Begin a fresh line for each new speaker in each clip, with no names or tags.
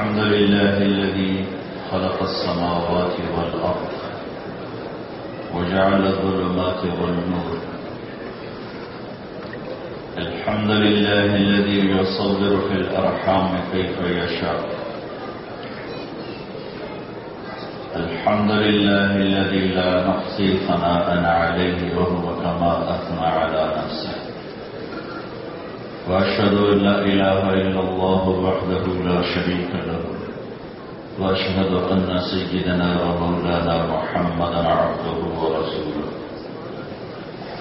الحمد لله الذي خلق السماوات والأرض وجعل الظلمات والنور. الحمد لله الذي يصور في الأرحام كيف يشاء. الحمد لله الذي لا نحصي ثناء عليه وهو كما أثنى على نفسه. وأشهد أن لا إله إلا الله وحده لا شريك له. وأشهد أن سيدنا ومولانا محمدا عبده ورسوله.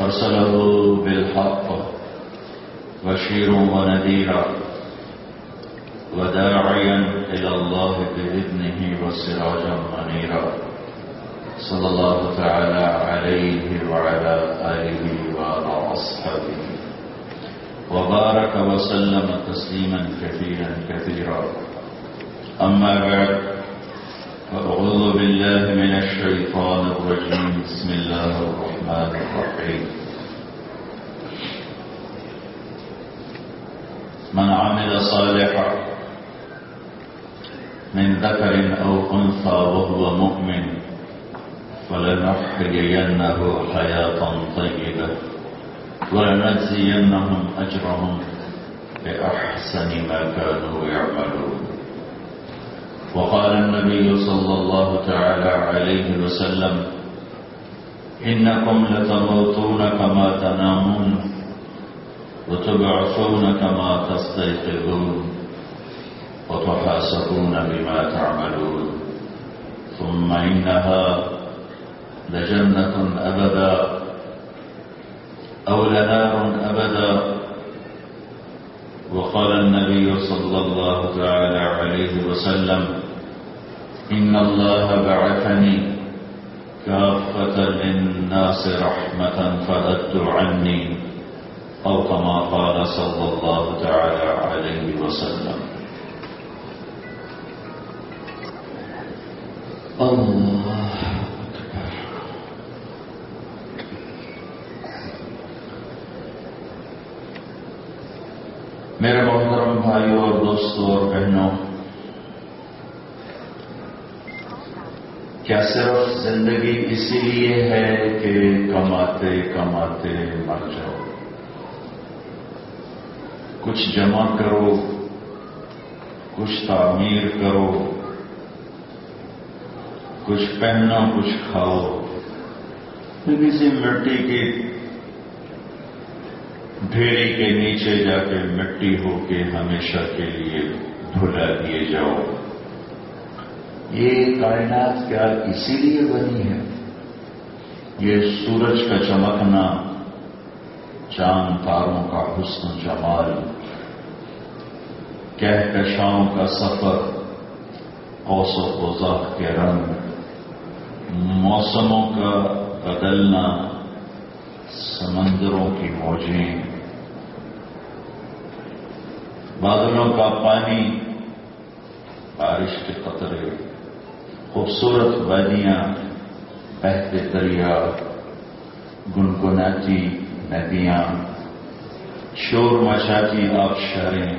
أرسله بالحق بشيرا ونذيرا. وداعيا إلى الله بإذنه وسراجا منيرا. صلى الله تعالى عليه وعلى آله وعلى أصحابه. وبارك وسلم تسليما كثيرا كثيرا. أما بعد فأعوذ بالله من الشيطان الرجيم. بسم الله الرحمن الرحيم. من عمل صالحا من ذكر أو أنثى وهو مؤمن فلنحيينه حياة طيبة ولنجزينهم أجرهم بأحسن ما كانوا يعملون. وقال النبي صلى الله تعالى عليه وسلم إنكم لتموتون كما تنامون وتبعثون كما تستيقظون. وتحاسبون بما تعملون. ثم إنها لجنة أبدا أو لنار أبدا. وقال النبي صلى الله تعالى عليه وسلم إن الله بعثني كافة للناس رحمة فأدوا عني أو كما قال صلى الله تعالى عليه وسلم. الله میرے محترم بھائیوں اور دوستوں اور بہنوں، کیا صرف زندگی اسی لیے ہے کہ کماتے کماتے مر جاؤ؟ کچھ جمع کرو، کچھ تعمیر کرو کچھ پہنو، کچھ کھاؤ۔ کسی مٹی کی ڈھیری کے نیچے جا کے مٹی ہو کے ہمیشہ کے لیے دھلا دیے جاؤ۔ یہ کائنات کیا اسی لیے بنی ہے؟ یہ سورج کا چمکنا، چاند تاروں کا حسن جمال، کہکشاؤں کا سفر اوس و قزاق کے رنگ۔ موسموں کا بدلنا، سمندروں کی موجیں، بادلوں کا پانی، بارش کے قطرے، خوبصورت وادیاں بہتے دریا، گنگناتی ندیاں، شور مچاتی آبشاریں،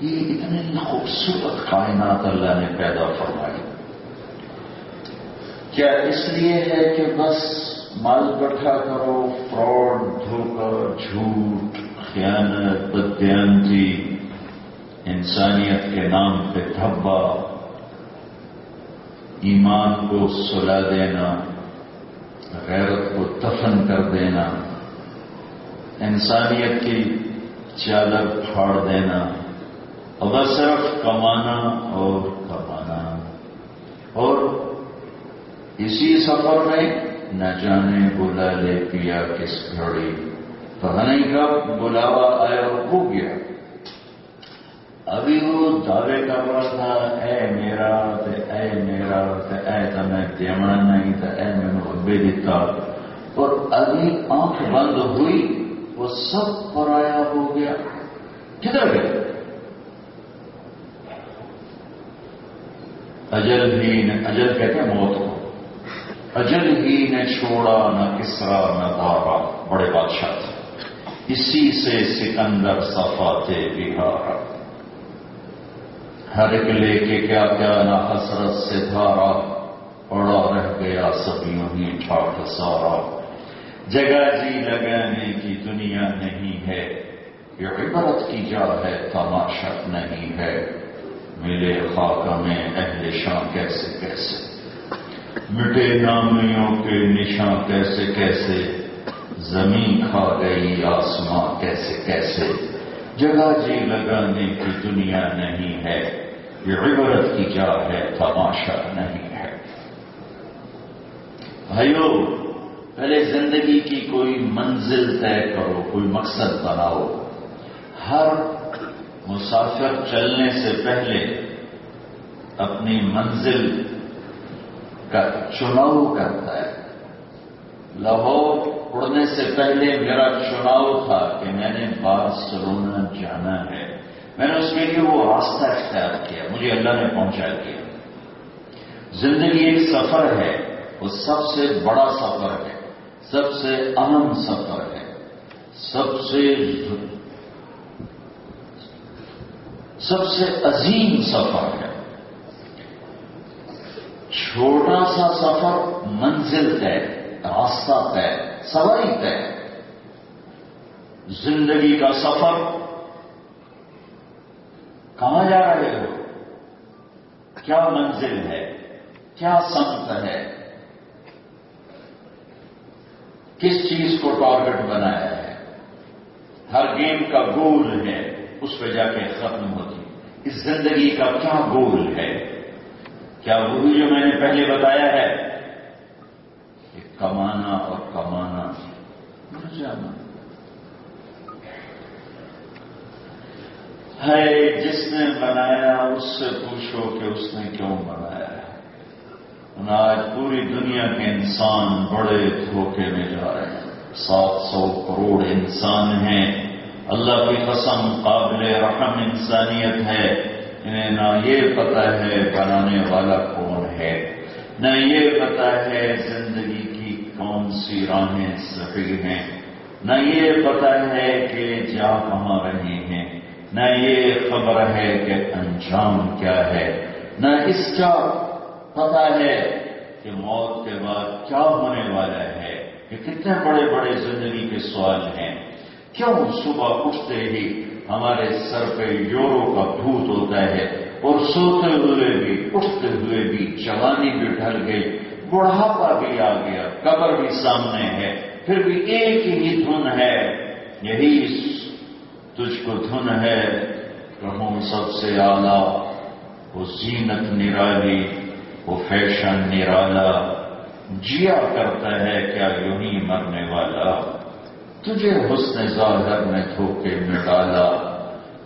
یہ اتنے خوبصورت کائنات اللہ نے پیدا فرمائی۔ کیا اس لیے ہے کہ بس مال بٹھا کرو، فراڈ، دھوکہ، جھوٹ، خیانت بدیانتی انسانیت کے نام پہ دھبا، ایمان کو سلا دینا، غیرت کو دفن کر دینا، انسانیت کی چادر پھاڑ دینا، اور صرف کمانا اور کمانا اور اسی سفر میں نہ جانے بلا لے پیا کس گھڑی۔ پتہ نہیں کب بلاوا آیا اور ہو گیا۔ ابھی وہ دعوے کر رہا تھا، اے میرا اے میرا اے تمہیں دیونا نہیں تھا اے میں ابے دیتا۔ اور ابھی آنکھ بند ہوئی، وہ سب پرایا ہو گیا۔ کدھر گئے اجل بھی، اجل کہتے ہیں موت کو۔ اجل ہی نے چھوڑا، نہ کسرا، نہ دارا بڑے بادشاہ تھے۔ اسی سے سکندر صفا تھے بہار ہر ایک لے کے کیا کیا نہ حسرت سے دھارا، پڑا رہ گیا سب یوں ہی ٹھاٹ سارا۔ جگہ جی لگانے کی دنیا نہیں ہے، یہ عبرت کی جا ہے، تماشا نہیں ہے۔ ملے خاک میں اہل شاہ کیسے کیسے مٹے نامیوں کے نشان کیسے کیسے؟ زمین کھا گئی آسماں کیسے کیسے؟ جگہ جی لگانے کی دنیا نہیں ہے، یہ عبرت کی جا ہے، تماشا نہیں ہے۔ بھائیو، پہلے زندگی کی کوئی منزل طے کرو، کوئی مقصد بناؤ۔ ہر مسافر چلنے سے پہلے اپنی منزل کا چناؤ کرتا ہے لاہور اڑنے سے پہلے میرا چناؤ تھا کہ میں نے بارسلونا جانا ہے۔ میں نے اس کے لیے وہ راستہ اختیار کیا، مجھے اللہ نے پہنچا دیا۔ زندگی ایک سفر ہے، وہ سب سے بڑا سفر ہے، سب سے اہم سفر ہے، سب سے سب سے عظیم سفر ہے۔ چھوٹا سا سفر منزل طے راستہ طے سواری طے زندگی کا سفر۔ کہاں جا رہے ہو؟ کیا منزل ہے؟ کیا سمت ہے؟ کس چیز کو ٹارگٹ بنایا ہے؟ ہر گیم کا گول ہے، اس پہ جا کے ختم ہوتی۔ اس زندگی کا کیا گول ہے؟ کیا وہی جو میں نے پہلے بتایا ہے کہ کمانا اور کمانا۔ جانا ہے جس نے بنایا، اس سے پوچھو کہ اس نے کیوں بنایا ہے۔ آج پوری دنیا کے انسان بڑے دھوکے میں جا رہے ہیں۔ سات سو کروڑ انسان ہیں۔ اللہ کی قسم قابل رحم انسانیت ہے۔ انہیں نہ یہ پتا ہے بنانے والا کون ہے، نہ یہ پتا ہے زندگی کی کون سی راہیں صحیح ہیں، نہ یہ پتا ہے کہ جا کہاں رہے ہیں، نہ یہ خبر ہے کہ انجام کیا ہے، نہ اس کا پتا ہے کہ موت کے بعد کیا ہونے والا ہے، کہ کتنے بڑے بڑے زندگی کے سوال ہیں۔ کیوں صبح اٹھتے ہی ہمارے سر پہ یورو کا بھوت ہوتا ہے اور سوتے ہوئے بھی، اٹھتے ہوئے بھی جوانی بھی ڈھل گئی، بڑھاپا بھی آ گیا، قبر بھی سامنے ہے، پھر بھی ایک ہی دھن ہے، یہی تجھ کو دھن ہے کہوں سب سے آلہ وہ زینت نرالی، وہ فیشن نرالا، جیا کرتا ہے کیا یوں ہی مرنے والا۔ تجھے حسن ظاہر نے دھوکے میں ڈالا،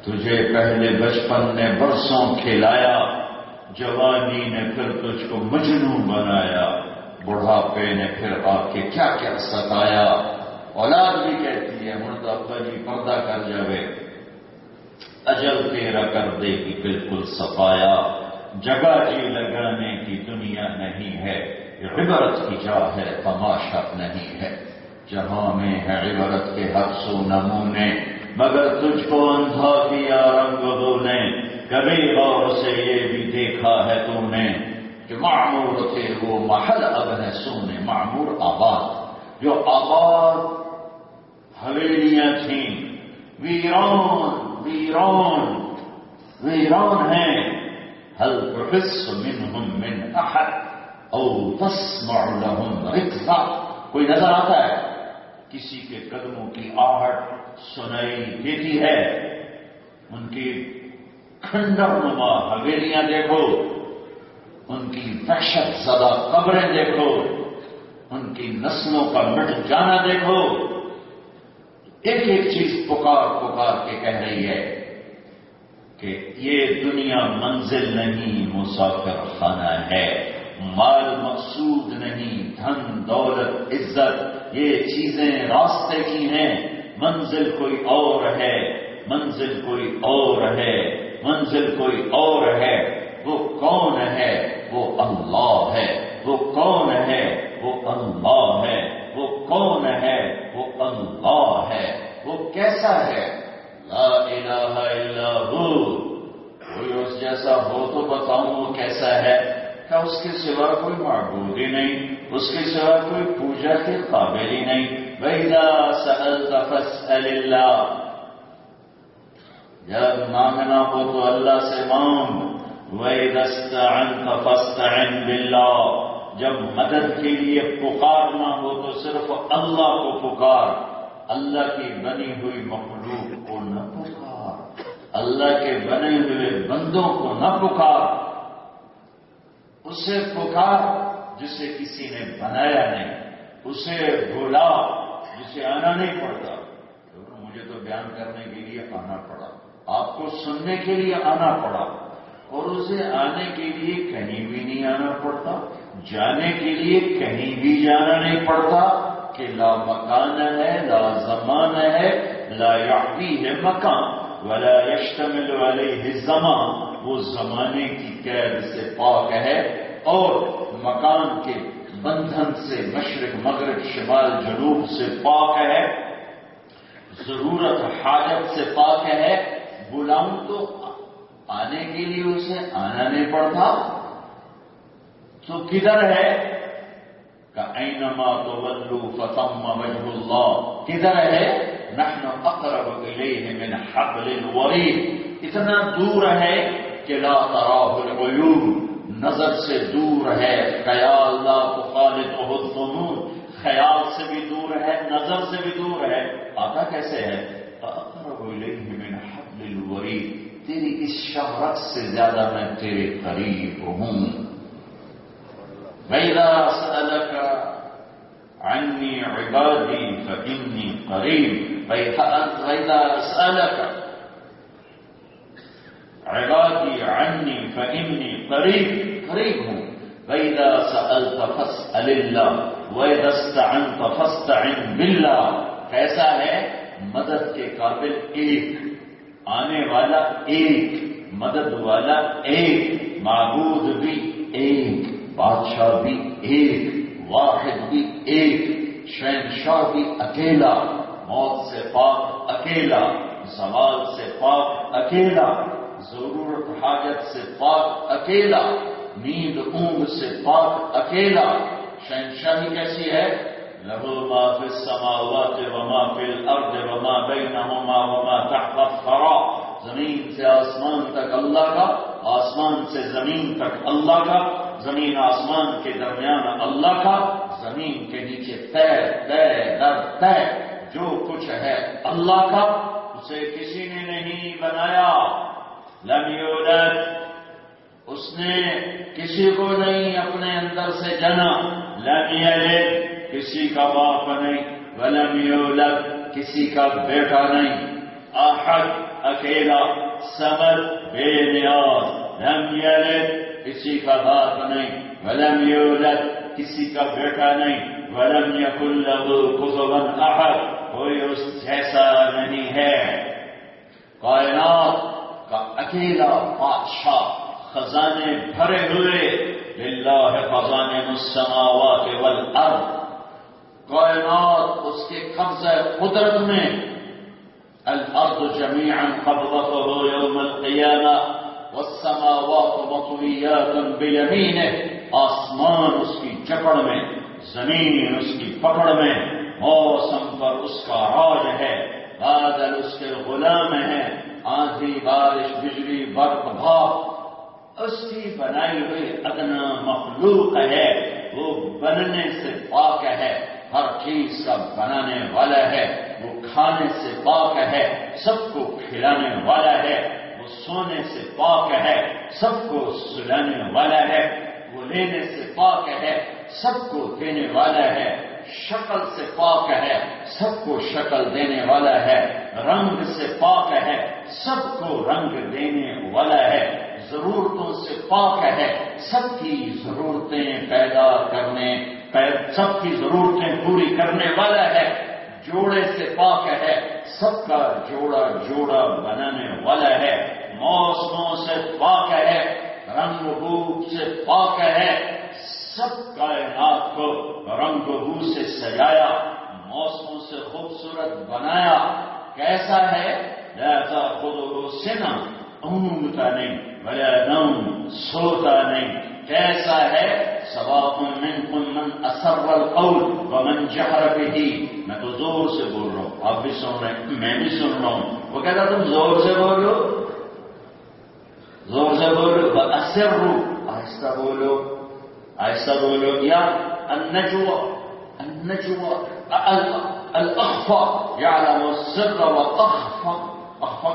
تجھے پہلے بچپن نے برسوں کھلایا، جوانی نے پھر تجھ کو مجنو بنایا، بڑھاپے نے پھر آ کے کیا کیا ستایا۔ اولاد بھی کہتی ہے، مردہ ابا جی پردہ کر جاوے۔ اجل تیرا کر دے گی بالکل سفایا جگہ جی لگانے کی دنیا نہیں ہے، عبرت کی جا ہے، تماشا نہیں ہے۔ جہاں میں ہے عبرت کے حق سو نمونے، مگر تجھ کو اندھا کیا رنگ نے کبھی غور سے یہ بھی دیکھا ہے تو نے کہ معمور تھے وہ محل اب ہے سونے، معمور آباد، جو آباد حویلیاں تھیں۔ ویران ویران ویران ہیں۔ هل تحس منهم من احد او تسمع لهم رکھا کوئی نظر آتا ہے؟ کسی کے قدموں کی آہٹ سنائی دیتی ہے۔ ان کی کھنڈر نما حویلیاں دیکھو۔ ان کی وحشت زدہ قبریں دیکھو۔ ان کی نسلوں کا مٹ جانا دیکھو۔ ایک ایک چیز پکار پکار کے کہہ رہی ہے کہ یہ دنیا منزل نہیں مسافر خانہ ہے۔ مال مقصود نہیں، دھن، دولت، عزت، یہ چیزیں راستے کی ہیں۔ منزل کوئی اور ہے، منزل کوئی اور ہے، منزل کوئی اور ہے۔ وہ کون ہے؟ وہ اللہ ہے۔ وہ کون ہے؟ وہ اللہ ہے۔ وہ کون ہے؟ وہ اللہ ہے۔ وہ کیسا ہے؟ لا الہ الا ہو۔ کوئی اس جیسا ہو تو بتاؤں وہ کیسا ہے؟ کیا اس کے سوا کوئی معبود ہی نہیں، اس کے سوا کوئی پوجا کے قابل ہی نہیں۔ فَاسْأَلْ اللہ جب مانگنا ہو تو اللہ سے مانگ۔ وہی دست فَاسْتَعِنْ بِاللَّهِ، جب مدد کے لیے پکارنا ہو تو صرف اللہ کو پکار۔ اللہ کی بنی ہوئی مخلوق کو نہ پکار۔ اللہ کے بنے ہوئے بندوں کو نہ پکار۔ اسے پکار جسے کسی نے بنایا نہیں، اسے بولا جسے آنا نہیں پڑتا۔ مجھے تو بیان کرنے کے لیے آنا پڑا۔ آپ کو سننے کے لیے آنا پڑا۔ اور اسے آنے کے لیے کہیں بھی نہیں آنا پڑتا۔ جانے کے لیے کہیں بھی جانا نہیں پڑتا کہ لا مکان ہے، لا زمان ہے، لا یعقی ہے مکان، ولا یشتمل علیہ زمان وہ زمانے کی قید سے پاک ہے اور مکان کے بندھن سے مشرق، مغرب، شمال، جنوب سے پاک ہے، ضرورت، حاجت سے پاک ہے۔ بلاؤں تو آنے کے لیے اسے آنا نہیں پڑتا۔ تو کدھر ہے؟ کہ اینما تو ولو فتم وجہ اللہ کدھر ہے؟ نحن اقرب الیہ من حبل الورید اتنا دور ہے کہ لا تراہ العیون، نظر سے دور ہے خیال لا خالد بہت فنون خیال سے بھی دور ہے، نظر سے بھی دور ہے۔ آتا کیسے ہے؟ من حبل الورید تیری اس شہرت سے زیادہ میں تیرے قریب ہوں۔ وَإِذَا سَأَلَكَ عَنِّي عِبَادِي فَإِنِّي قَرِيب، وَإِذَا سَأَلَكَ عبادی عنی فإنی قریب قریب ہوں وَإِذَا سَأَلْتَ فَاسْأَلِ اللَّهِ، وَإِذَا اسْتَعَنْتَ فَاسْتَعِنْ بِاللَّهِ. کیسا ہے مدد کے قابل ایک، آنے والا ایک، مدد والا ایک، معبود بھی ایک، بادشاہ بھی ایک، واحد بھی ایک، شہنشاہ بھی اکیلا، موت سے پاک اکیلا، زوال سے پاک اکیلا ضرورت حاجت سے پاک اکیلا، نیند اونگ سے پاک اکیلا۔ شہنشاہی کیسی ہے؟ لہو ما فی السماوات وما فی الارض وما بینہما وما تحت الثرا۔ زمین سے آسمان تک اللہ کا، آسمان سے زمین تک اللہ کا۔ زمین آسمان کے درمیان اللہ کا، زمین کے نیچے تے تے در تے جو کچھ ہے اللہ کا، اسے کسی نے نہیں بنایا۔ لم یولد اس نے کسی کو نہیں اپنے اندر سے جنا۔ لم یلد۔ کسی کا باپ نہیں۔ ولم یولد۔ کسی کا بیٹا نہیں۔ احد۔ اکیلا۔ سمر بے نیاز۔ لم یلد۔ کسی کا باپ نہیں۔ ولم یولد۔ کسی کا بیٹا نہیں۔ ولم یکن له کفوا احد۔ کوئی اس جیسا نہیں ہے۔ کائنات کا اکیلا بادشاہ خزانے بھرے ہوئے، للہ خزانے السماوات والارض۔ کائنات اس کے قبضہ قدرت میں، الارض جميعا قبضته يوم القيامة والسماوات مطويات بيمينه آسمان اس کی چپڑ میں، زمین اس کی پکڑ میں، موسم پر اس کا راج ہے، بادل اس کے غلام ہیں۔ آندھی بارش، بجلی، برف، بھاپ اس کی بنائی ہوئی ادنا مخلوق ہے۔ وہ بننے سے پاک ہے، ہر چیز کا بنانے والا ہے۔ وہ کھانے سے پاک ہے، سب کو کھلانے والا ہے۔ وہ سونے سے پاک ہے، سب کو سلانے والا ہے۔ وہ لینے سے پاک ہے، سب کو دینے والا ہے۔ شکل سے پاک ہے، سب کو شکل دینے والا ہے، رنگ سے پاک ہے، سب کو رنگ دینے والا ہے، ضرورتوں سے پاک ہے، سب کی ضرورتیں پیدا کرنے سب کی ضرورتیں پوری کرنے والا ہے، جوڑے سے پاک ہے، سب کا جوڑا جوڑا بنانے والا ہے، موسموں سے پاک ہے، رنگ روپ سے پاک ہے سب کائنات کو رنگ و بو سے سجایا، موسموں سے خوبصورت بنایا۔ کیسا ہے؟ لہذا خود سنا اونگتا نہیں بلا نم سوتا نہیں۔ کیسا ہے؟ سواب من من اثر القول ومن جہر بھی میں تو زور سے بول رہا ہوں، آپ بھی سن رہے ہیں، میں بھی سن رہا ہوں۔ وہ کہتا تم زور سے بولو زور سے بولو اثر رو آہستہ بولو۔ يحسب يا النجوى النجوى الأخفى يعلم السر وأخفى أخفى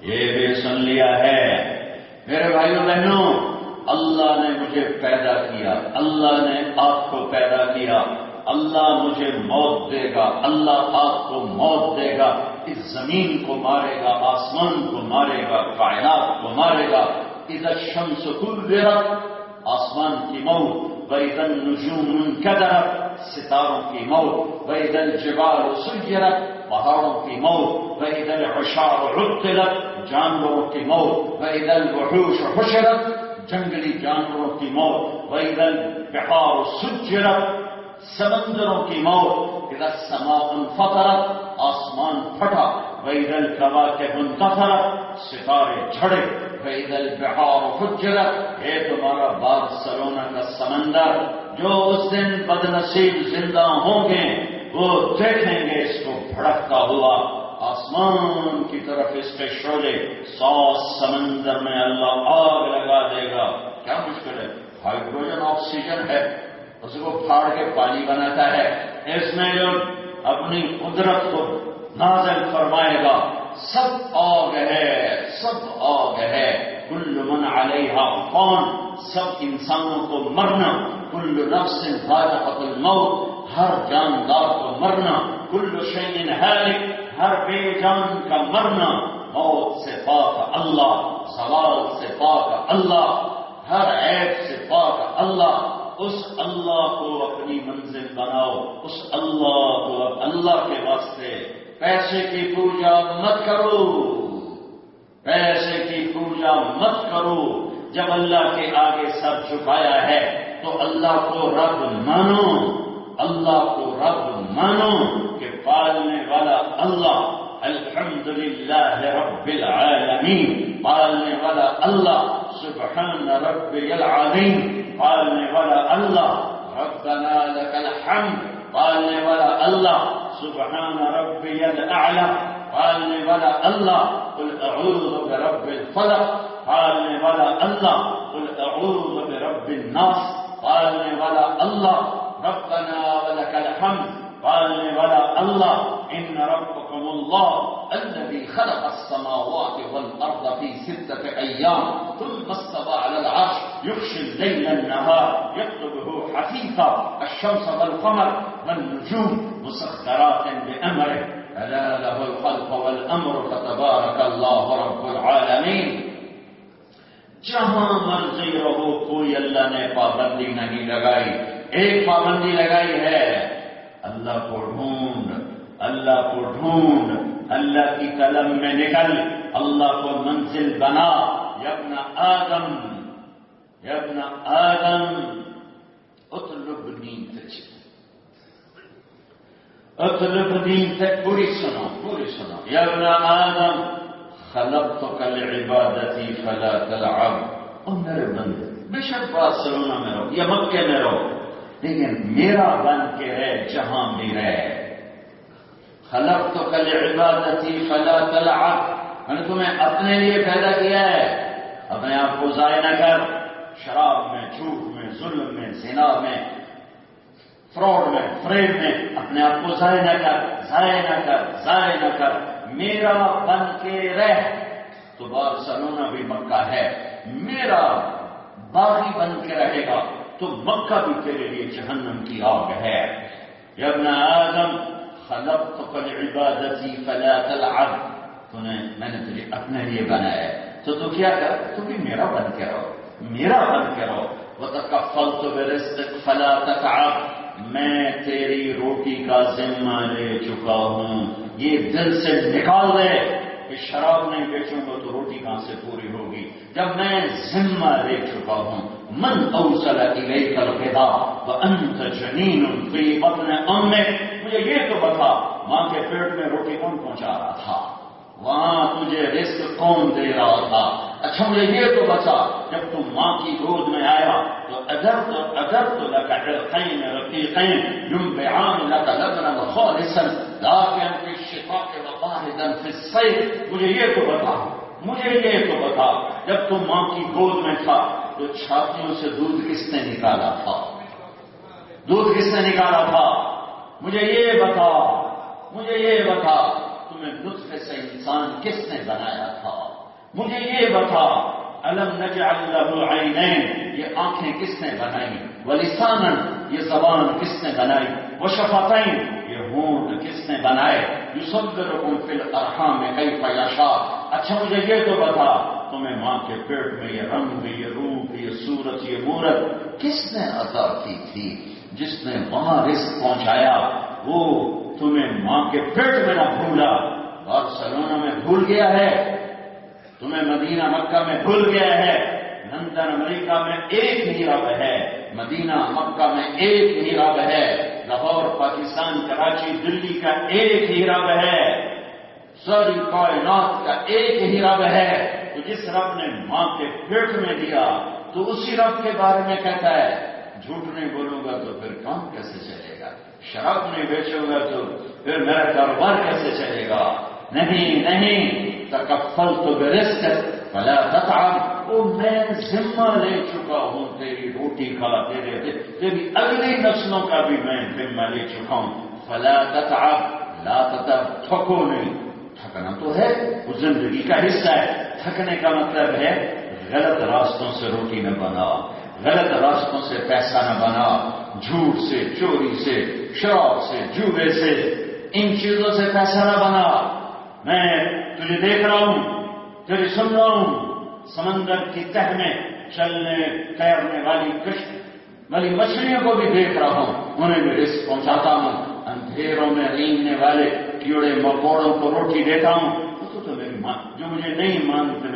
یہ بھی سن لیا ہے۔ میرے بھائیوں، بہنوں، اللہ نے مجھے پیدا کیا۔ اللہ نے آپ کو پیدا کیا۔ اللہ مجھے موت دے گا۔ اللہ آپ کو موت دے گا۔ اس زمین کو مارے گا، آسمان کو مارے گا، کائنات کو مارے گا۔ ادھر شمس کل آسمان کی موت وإذا النجوم انكدرت ستار في موت. وإذا الجبال سيرت مطر في موت. وإذا العشار عطلت جانور في موت. وإذا الوحوش حشرت جنجلي جانور في موت. وإذا البحار سجرت سمندروں کی موت ادھر سما فطرت آسمان پھٹا ویدل کبا کے منتفرت ستارے جھڑے ویدل بہار حجرت اے تمہارا بارسلونا کا سمندر، جو اس دن بد نصیب زندہ ہوں گے، وہ دیکھیں گے اس کو بھڑکتا ہوا۔ آسمان کی طرف اس کے شعلے، سو سمندر میں اللہ آگ لگا دے گا۔ کیا مشکل ہے؟ ہائیڈروجن آکسیجن ہے۔ اس کو پھاڑ کے پانی بناتا ہے۔ اس میں جو اپنی قدرت کو نازل فرمائے گا، سب آگ ہے، سب آگ ہے۔ کل من علیہ فون سب انسانوں کو مرنا۔ کل نفس ذائقت الموت، ہر جاندار کو مرنا۔ کل شعین ہے ہر بے جان کا مرنا۔ موت سے پاک اللہ، سوال سے پاک اللہ، ہر عیب سے پاک اللہ۔ اس اللہ کو اپنی منزل بناؤ، اس اللہ کو اللہ کے واسطے پیسے کی پوجا مت کرو۔ پیسے کی پوجا مت کرو۔ جب اللہ کے آگے سر چھپایا ہے تو اللہ کو رب مانو۔ اللہ کو رب مانو کہ پالنے والا اللہ الحمد للہ رب العالمین، پالنے والا اللہ سبحان رب قال لي ولا الله. ربنا لك الحمد. قال لي ولا الله. سبحان ربي الأعلى. قال لي ولا الله. قل أعوذ برب الفلق. قال لي ولا الله. قل أعوذ برب الناس. قال لي ولا الله. ربنا ولك الحمد. پالنے والا اللہ ان ربكم الله الذي خلق السماوات والارض في سته ايام ثم استوى على العرش يغشي الليل النهار يكتبه حثيثا الشمس والقمر والنجوم مسخرات بامره الا له الخلق والامر فتبارك الله رب العالمين. جہاں مرضی رہو، کوئی اللہ نے پابندی نہیں لگائی۔ ایک پابندی لگائی ہے اللہ کو ڈھونڈ، اللہ کو ڈھونڈ، اللہ کی قلم میں نکل، اللہ کو منزل بنا یبن آدم یبن آدم اطلب نیند اطلب نیند پوری سنو پوری سنو یبن آدم خلق تو کل عبادتی فلا تلعب۔ اور میرے بندے، بے شک بات سلونا میں رہو یا مکے میں رہو۔ لیکن میرا بن کے رہے جہاں بھی رہے خلق تو کل عبادتی، فلا تلعب میں نے تمہیں اپنے لیے پیدا کیا ہے۔ اپنے آپ کو ضائع نہ کر۔ شراب میں، جھوٹ میں، ظلم میں، زنا میں، فراڈ میں فریب میں اپنے آپ کو ضائع نہ کر۔ ضائع نہ کر، ضائع نہ کر۔ میرا بن کے رہ۔ تو بار سلونا بھی مکہ ہے۔ میرا باغی بن کے رہے گا۔ تو مکہ بھی تیرے لیے جہنم کی آگ ہے۔ ابن آدم خلقتك لعبادتي فلا تلعب تو نے میں نے تجھے اپنے لیے بنایا ہے۔ تو تو کیا کر؟ تو بھی میرا بن کے رہو۔ میرا بن کے رہو۔ وہ تک کا تو فلا تک میں تیری روٹی کا ذمہ لے چکا ہوں۔ یہ دل سے نکال دے کہ شراب نہیں بیچوں گا تو روٹی کہاں سے پوری ہوگی؟ جب میں ذمہ لے چکا ہوں۔ من اوسل الیک الغذا وانت جنین فی بطن امک مجھے یہ تو بتا، ماں کے پیٹ میں روٹی کون پہنچا رہا تھا؟ وہاں تجھے رزق کون دے رہا تھا؟ اچھا مجھے یہ تو بچا جب تم ماں کی گود میں آیا تو اگر تو اگر تو لگا خین رفیقین ينبعان لك لبنا خالصا لكن في الشفاء وباردا في الصيف مجھے یہ تو بتا، مجھے یہ تو بتا، جب تم ماں کی گود میں تھا تو چھاتیوں سے دودھ کس نے نکالا تھا؟ دودھ کس نے نکالا تھا؟ مجھے یہ بتا مجھے یہ بتا تمہیں نطفے سے انسان کس نے بنایا تھا؟ مجھے یہ بتا الم نجعل له عینین، یہ آنکھیں کس نے بنائی؟ ولسان یہ زبان کس نے بنائی؟ وہ شفاتین یہ ہونٹ کس نے بنائے؟ یصبرکم فی الارحام کیف یشاء۔ اچھا مجھے یہ تو بتا، تمہیں ماں کے پیٹ میں یہ رنگ، یہ روپ یہ صورت یہ مورت کس نے عطا کی تھی؟ جس نے وہاں رزق پہنچایا، وہ تمہیں ماں کے پیٹ میں نہ بھولا۔ اور سلونا میں بھول گیا ہے۔ تمہیں مدینہ مکہ میں بھول گیا ہے۔ لندن، امریکہ میں ایک ہی رب ہے۔ مدینہ مکہ میں ایک ہی رب ہے۔ لاہور، پاکستان، کراچی، دلی کا ایک ہی رب ہے۔ ساری کائنات کا ایک ہی رب ہے۔ تو جس رب نے ماں کے پیٹ میں دیا تو اسی رب کے بارے میں کہتا ہے، جھوٹ نہیں بولوں گا تو پھر کام کیسے چلے گا؟ شراب نہیں بیچوں گا تو پھر میرا کاروبار کیسے چلے گا؟ نہیں نہیں تکفل تو برسک فلا تتعب۔ وہ میں ذمہ لے چکا ہوں، تیری روٹی کا تیرے تیری اگلی نسلوں کا بھی میں ذمہ لے چکا ہوں۔ فلا تتعب، لا تتعب، تھکو نہیں۔ تھکنا تو ہے وہ زندگی کا حصہ ہے۔ تھکنے کا مطلب ہے غلط راستوں سے روٹی نہ بنا، غلط راستوں سے پیسہ نہ بنا، جھوٹ سے، چوری سے، شراب سے، جوبے سے، ان چیزوں سے پیسہ نہ بنا۔ میں تجھے دیکھ رہا ہوں، تجھے سن رہا ہوں، سمندر کی تہ میں چلنے، تیرنے والی کشت، والی مچھلیوں کو بھی دیکھ رہا ہوں، انہیں بھی رسک پہنچاتا ہوں۔ اندھیروں میں رینگنے والے کیڑے مکوڑوں کو روٹی دیتا ہوں۔ تو تو میری جو مجھے نہیں مانتے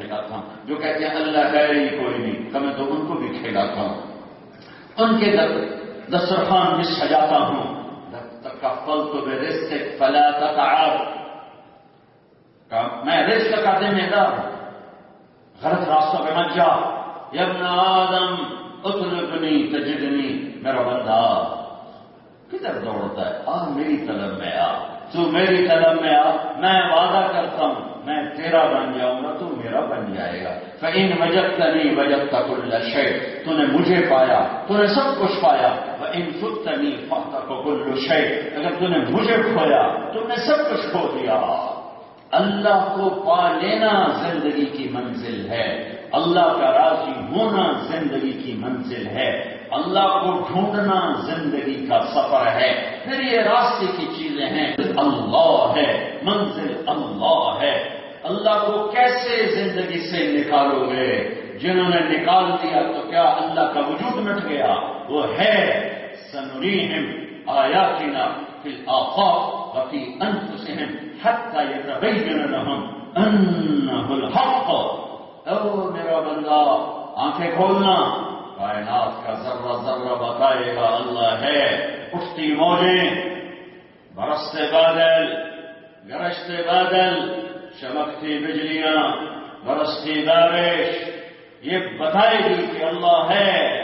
میں ہوں۔ جو کہتے ہیں اللہ ہے ہی کوئی نہیں، تو میں تو ان کو بھی کھلاتا ہوں۔ ان کے در دسترخوان بھی سجاتا ہوں۔ کا پل تو بے رزق فلا تتعب۔ میں رزق کا ذمہ دار ہوں۔ غلط راستوں پہ مت جا۔ ابن آدم اطلبنی تجدنی۔ میرا بندہ، کدھر دوڑتا ہے؟ آ، میری طلب میں آ۔ تو میری طلب میں آ، میں وعدہ کرتا ہوں۔ میں تیرا بن جاؤں گا، تو میرا بن جائے گا۔ فین وجب کا نہیں وجب کا کل شے تو نے مجھے پایا، تو نے سب کچھ پایا۔ ان فت نہیں فخر کو کل شے اگر تو نے مجھے کھویا، تو نے سب کچھ کھو دیا۔ اللہ کو پا لینا زندگی کی منزل ہے۔ اللہ کا راضی ہونا زندگی کی منزل ہے۔ اللہ کو ڈھونڈنا زندگی کا سفر ہے۔ پھر یہ راستے کی چیزیں ہیں۔ اللہ ہے، منزل اللہ ہے۔ اللہ کو کیسے زندگی سے نکالو گے جنہوں نے نکال دیا تو کیا اللہ کا وجود مٹ گیا؟ وہ ہے سنوریم آیا فی الآفاق وفي أنفسهم حتى يتبين لهم الحق۔ او میرا بندہ، آنکھیں کھولنا۔ کائنات کا ذرہ ذرہ بتائے گا اللہ ہے، اٹھتی موجیں، برستے بادل، گرجتے بادل۔ چمکتی بجلیاں، برستی بارش یہ بتائے گی کہ اللہ ہے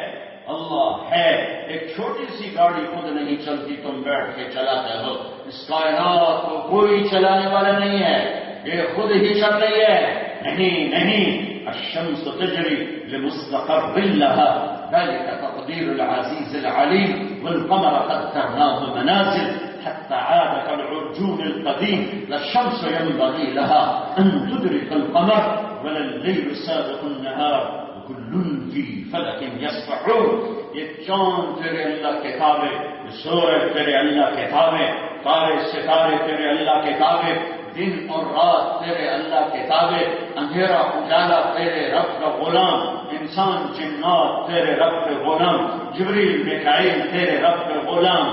اللہ ہے۔ ایک چھوٹی سی گاڑی خود نہیں چلتی، تم بیٹھ کے چلاتے ہو۔ اس کائنات کو کوئی چلانے والا نہیں ہے، یہ خود ہی چل رہی ہے۔ نہیں نہیں۔ الشمس تجري لمستقر لها ذلك تقدير العزيز العليم، والقمر قدرناه منازل۔ حتى عاد كالعرجون القديم، لا الشمس ينبغي لها أن تدرك القمر، ولا الليل سابق النهار، وكل في فلك يسبحون یہ چاند تیرے اللہ کے تابع یہ سورج تیرے اللہ کے تابع تارے ستارے تیرے اللہ کے تابع دن اور رات تیرے اللہ کے تابع اندھیرا اجالا تیرے رب کا غلام انسان جنات تیرے رب کے غلام جبریل مکائل تیرے رب کے غلام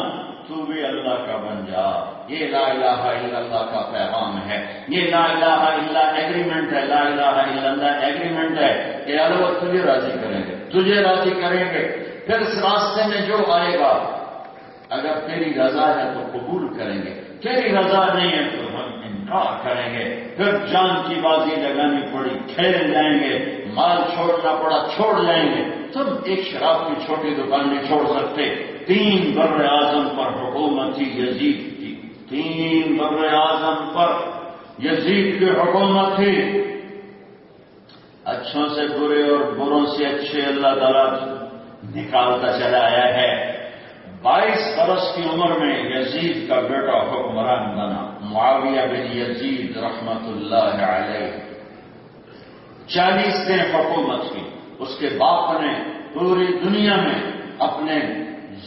تو بھی اللہ کا بن جا۔ یہ لا الہ الا اللہ کا پیغام ہے۔ یہ لا الہ الا ایگریمنٹ ہے۔ لا الہ الا اللہ ایگریمنٹ ہے۔ کہ اللہ تجھے راضی کریں گے۔ تجھے راضی کریں گے۔ پھر اس راستے میں جو آئے گا، اگر تیری رضا ہے تو قبول کریں گے۔ تیری رضا نہیں ہے تو ہم انکار کریں گے۔ پھر جان کی بازی لگانی پڑی کھیل جائیں گے۔ مال چھوڑنا پڑا، چھوڑ جائیں گے۔ تم ایک شراب کی چھوٹی دکان نہیں چھوڑ سکتے۔ تین بر اعظم پر حکومت تھی یزید کی تین بر اعظم پر یزید کی حکومت تھی۔ اچھوں سے برے اور بروں سے اچھے اللہ تعالیٰ نکالتا چلا آیا ہے۔ بائیس برس کی عمر میں یزید کا بیٹا حکمران بنا۔ معاویہ بن یزید رحمت اللہ علیہ۔ چالیس دن حکومت کی۔ اس کے باپ نے پوری دنیا میں اپنے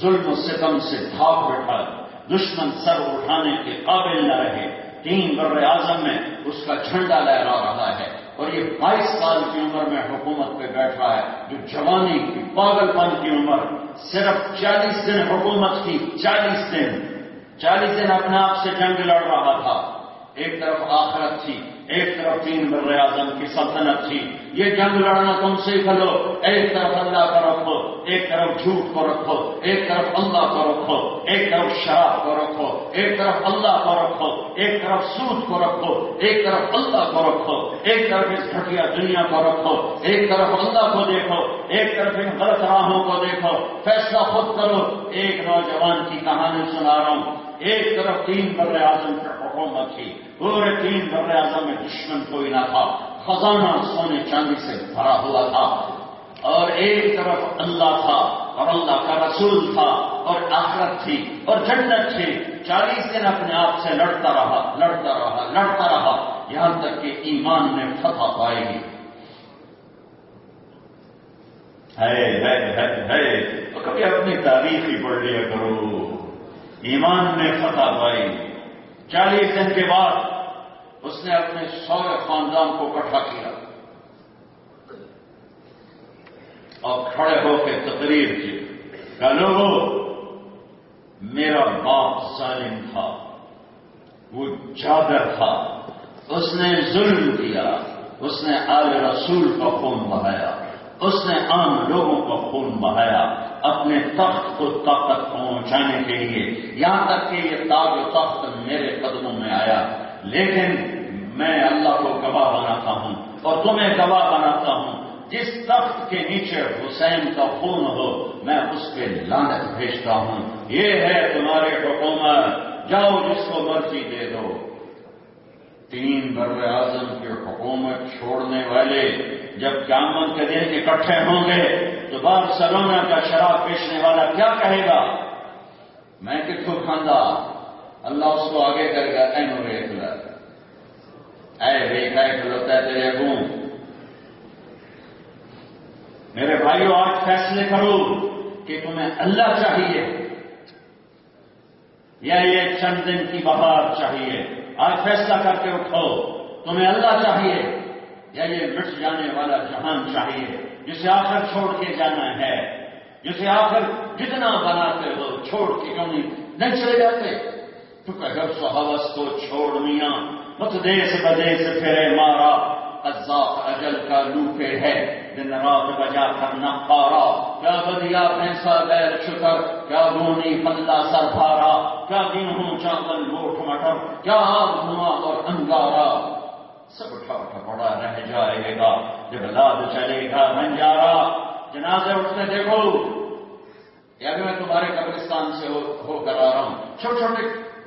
ظلم و ستم سے بھاگ بیٹھا دشمن سر اٹھانے کے قابل نہ رہے۔ تین بر اعظم میں اس کا جھنڈا لہرا رہا ہے۔ اور یہ بائیس سال کی عمر میں حکومت پہ بیٹھا ہے۔ جو جوانی کی پاگل پن کی عمر، صرف چالیس دن حکومت کی چالیس دن۔ چالیس دن اپنے آپ سے جنگ لڑ رہا تھا۔ ایک طرف آخرت تھی۔ ایک طرف تین بر اعظم کی سلطنت تھی یہ جنگ لڑنا تم سے لو ایک طرف اللہ کو رکھو ایک طرف جھوٹ کو رکھو ایک طرف اللہ کو رکھو ایک طرف شراب کو رکھو ایک طرف اللہ کو رکھو ایک طرف سود کو رکھو ایک طرف اللہ کو رکھو ایک طرف اس گھٹیا دنیا کو رکھو ایک طرف اللہ کو دیکھو ایک طرف ان غلط راہوں کو دیکھو فیصلہ خود کرو ایک نوجوان کی کہانی سنا رہا ہوں ایک طرف تین بر اعظم پر حکومت تھی پورے تین بر اعظم میں دشمن کوئی نہ تھا۔ خزانہ سونے چاندی سے بھرا ہوا تھا۔ اور ایک طرف اللہ تھا اور اللہ کا رسول تھا اور آخرت تھی اور جنت تھی۔ چالیس دن اپنے آپ سے لڑتا رہا لڑتا رہا لڑتا رہا۔ یہاں تک کہ ایمان میں فتح پائے گی۔ ہے تو کبھی اپنی تاریخ ہی پڑھ لیا کرو۔ ایمان میں فتح پائی چالیس دن کے بعد اس نے اپنے سورے خاندان کو اکٹھا کیا اور کھڑے ہو کے تقریر کی۔ کہ لوگوں میرا باپ ظالم تھا، وہ جادر تھا۔ اس نے ظلم کیا، اس نے آل رسول کا خون بہایا۔ اس نے عام لوگوں کا خون بہایا اپنے تخت کو طاقت پہنچانے کے لیے، یہاں تک کہ یہ تاج و تخت میرے قدموں میں آیا۔ لیکن میں اللہ کو گواہ بناتا ہوں اور تمہیں گواہ بناتا ہوں۔ جس تخت کے نیچے حسین کا خون ہو، میں اس پہ لانت بھیجتا ہوں۔ یہ ہے تمہارے حکومت جاؤ جس کو مرضی دے دو۔ تین بر اعظم کی حکومت چھوڑنے والے جب قیامت کے دن اکٹھے ہوں گے تو بار سلونا کا شراب بیچنے والا کیا کہے گا؟ میں کتوں کھانا اللہ اس کو آگے کر گا این ریک اے ریکا کھلوتا ہے تیرے گوں میرے بھائیوں آج فیصلے کرو کہ تمہیں اللہ چاہیے یا یہ چند دن کی بہار چاہیے۔ آج فیصلہ کر کے اٹھو تمہیں اللہ چاہیے یا یہ مٹ جانے والا جہان چاہیے، جسے آخر چھوڑ کے جانا ہے، جسے آخر جتنا بناتے ہو چھوڑ کے کیوں نہیں چلے جاتے? تو کہ سہوس کو، چھوڑ میاں، مت دیس بدیس پھرے مارا ازاق اجل کا لوپے ہے، دن رات بجا کر نہ پارا، کیا بدیا پیسہ غیر شکر، کیا رونی پلہ سر بھارا کیا دن ہوں چاول گوٹ مٹر کیا دھواں اور انگارا سب اٹھا اٹھا پڑا، رہ جائے گا۔ جب لاد چلے گا بنجارا جنازے اٹھتے دیکھو۔ یا میں تمہارے قبرستان سے ہو کر آ رہا ہوں۔ چھوٹے چھوٹے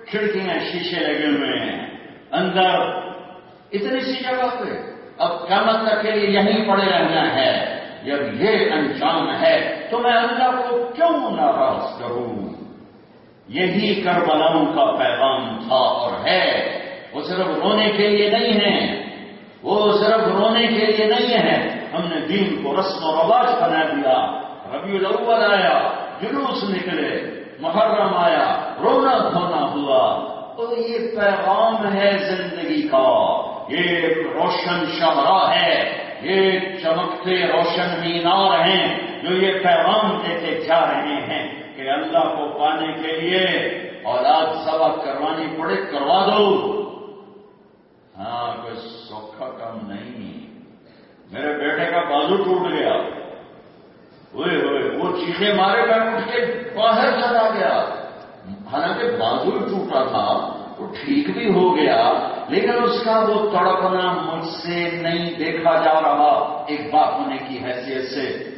کھڑکیاں شیشے لگے ہوئے ہیں۔ اندر اتنی سی جگہ پہ اب قیامت تک کے لیے یہیں پڑے رہنا ہے۔ جب یہ انجام ہے تو میں اللہ کو کیوں ناراض کروں؟ یہی کربلاؤں کا پیغام تھا اور ہے۔ وہ صرف رونے کے لیے نہیں ہے وہ صرف رونے کے لیے نہیں ہے ہم نے دین کو رسم و رواج بنا دیا۔ ربیع الاول آیا، جلوس نکلے، محرم آیا، رونا دھونا ہوا۔ اور یہ پیغام ہے زندگی کا۔ یہ روشن شمرا ہے۔ یہ چمکتے روشن مینار ہیں جو یہ پیغام دیتے جا رہے ہیں۔ کہ اللہ کو پانے کے لیے اولاد سبق کروانی پڑے، کروا دو۔ ہاں کوئی سوکھا کام نہیں۔ میرے بیٹے کا بازو ٹوٹ گیا۔ ہوئے ہوئے وہ چیخے مارے گا، اٹھ کے باہر چلا گیا۔ حالانکہ بازو ٹوٹا تھا، وہ ٹھیک بھی ہو گیا، لیکن اس کا وہ تڑپنا مجھ سے نہیں دیکھا جا رہا۔ ایک باپ ہونے کی حیثیت سے۔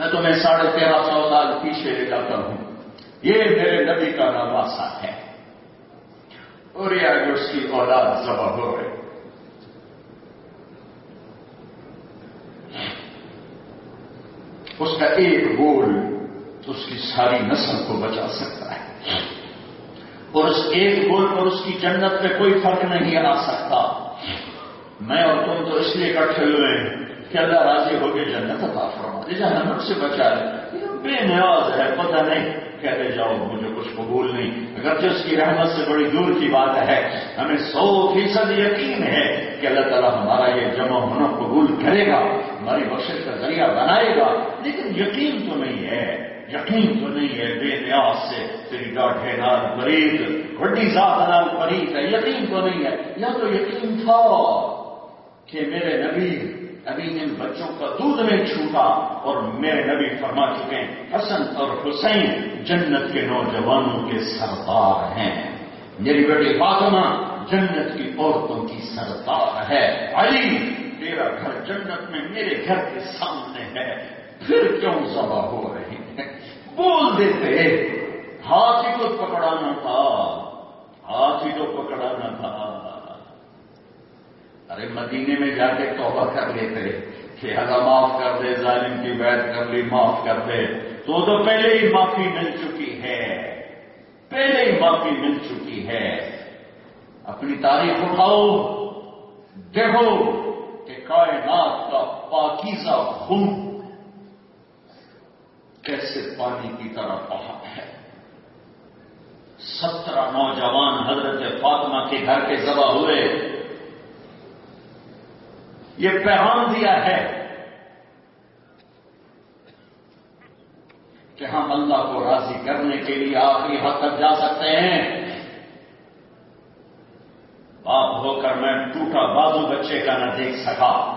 میں تمہیں ساڑھے تیرہ سو سال پیچھے لے جاتا ہوں۔ یہ میرے نبی کا نواسا ہے۔ اور یہ آگے اس کی اولاد ذبح ہو رہے اس کا ایک گول اس کی ساری نسل کو بچا سکتا ہے۔ اور اس ایک گول پر اس کی جنت میں کوئی فرق نہیں آ سکتا۔ میں اور تم تو اس لیے اکٹھے ہوئے ہیں۔ کہ اللہ راضی ہو کے جنت عطا فرما دے، جہنم سے بچا لے۔ بے نیاز ہے، پتہ نہیں کہتے جاؤ، مجھے کچھ قبول نہیں۔ اگرچہ اس کی رحمت سے بڑی دور کی بات ہے، ہمیں سو فیصد یقین ہے کہ اللہ تعالیٰ ہمارا یہ جمع ہونا قبول کرے گا، ہماری بخش کا ذریعہ بنائے گا۔ لیکن یقین تو نہیں ہے، یقین تو نہیں ہے، بے نیاز سے تیری ڈاٹے نال فرید بڑی ذات نال فرید ہے، یقین تو نہیں ہے۔ یا تو یقین تھا کہ میرے نبی ابھی ان بچوں کا دودھ میں چھوٹا اور میرے نبی فرما چکے ہیں، حسن اور حسین جنت کے نوجوانوں کے سردار ہیں۔ میری بیٹی فاطمہ جنت کی عورتوں کی سردار ہے۔ علی، تیرا گھر جنت میں میرے گھر کے سامنے ہے۔ پھر کیوں ذبح ہو رہی ہے بول دیتے ہاتھ ہی کو پکڑانا تھا۔ ہاتھ ہی کو پکڑانا تھا۔ ارے مدینے میں جا کے توبہ کر لیتے، کہ اللہ معاف کر دے، ظالم کی بیعت کر لی، معاف کر دے۔ تو تو پہلے ہی معافی مل چکی ہے۔ پہلے ہی معافی مل چکی ہے۔ اپنی تاریخ اٹھاؤ، دیکھو کہ کائنات کا پاکیزہ خون کیسے پانی کی طرح بہا ہے۔ سترہ نوجوان حضرت فاطمہ کے گھر کے ذبح ہوئے۔ یہ پیغام دیا ہے کہ ہم اللہ کو راضی کرنے کے لیے آخری حد تک جا سکتے ہیں۔ باپ ہو کر میں ٹوٹا بازو بچے کا نہ دیکھ سکا۔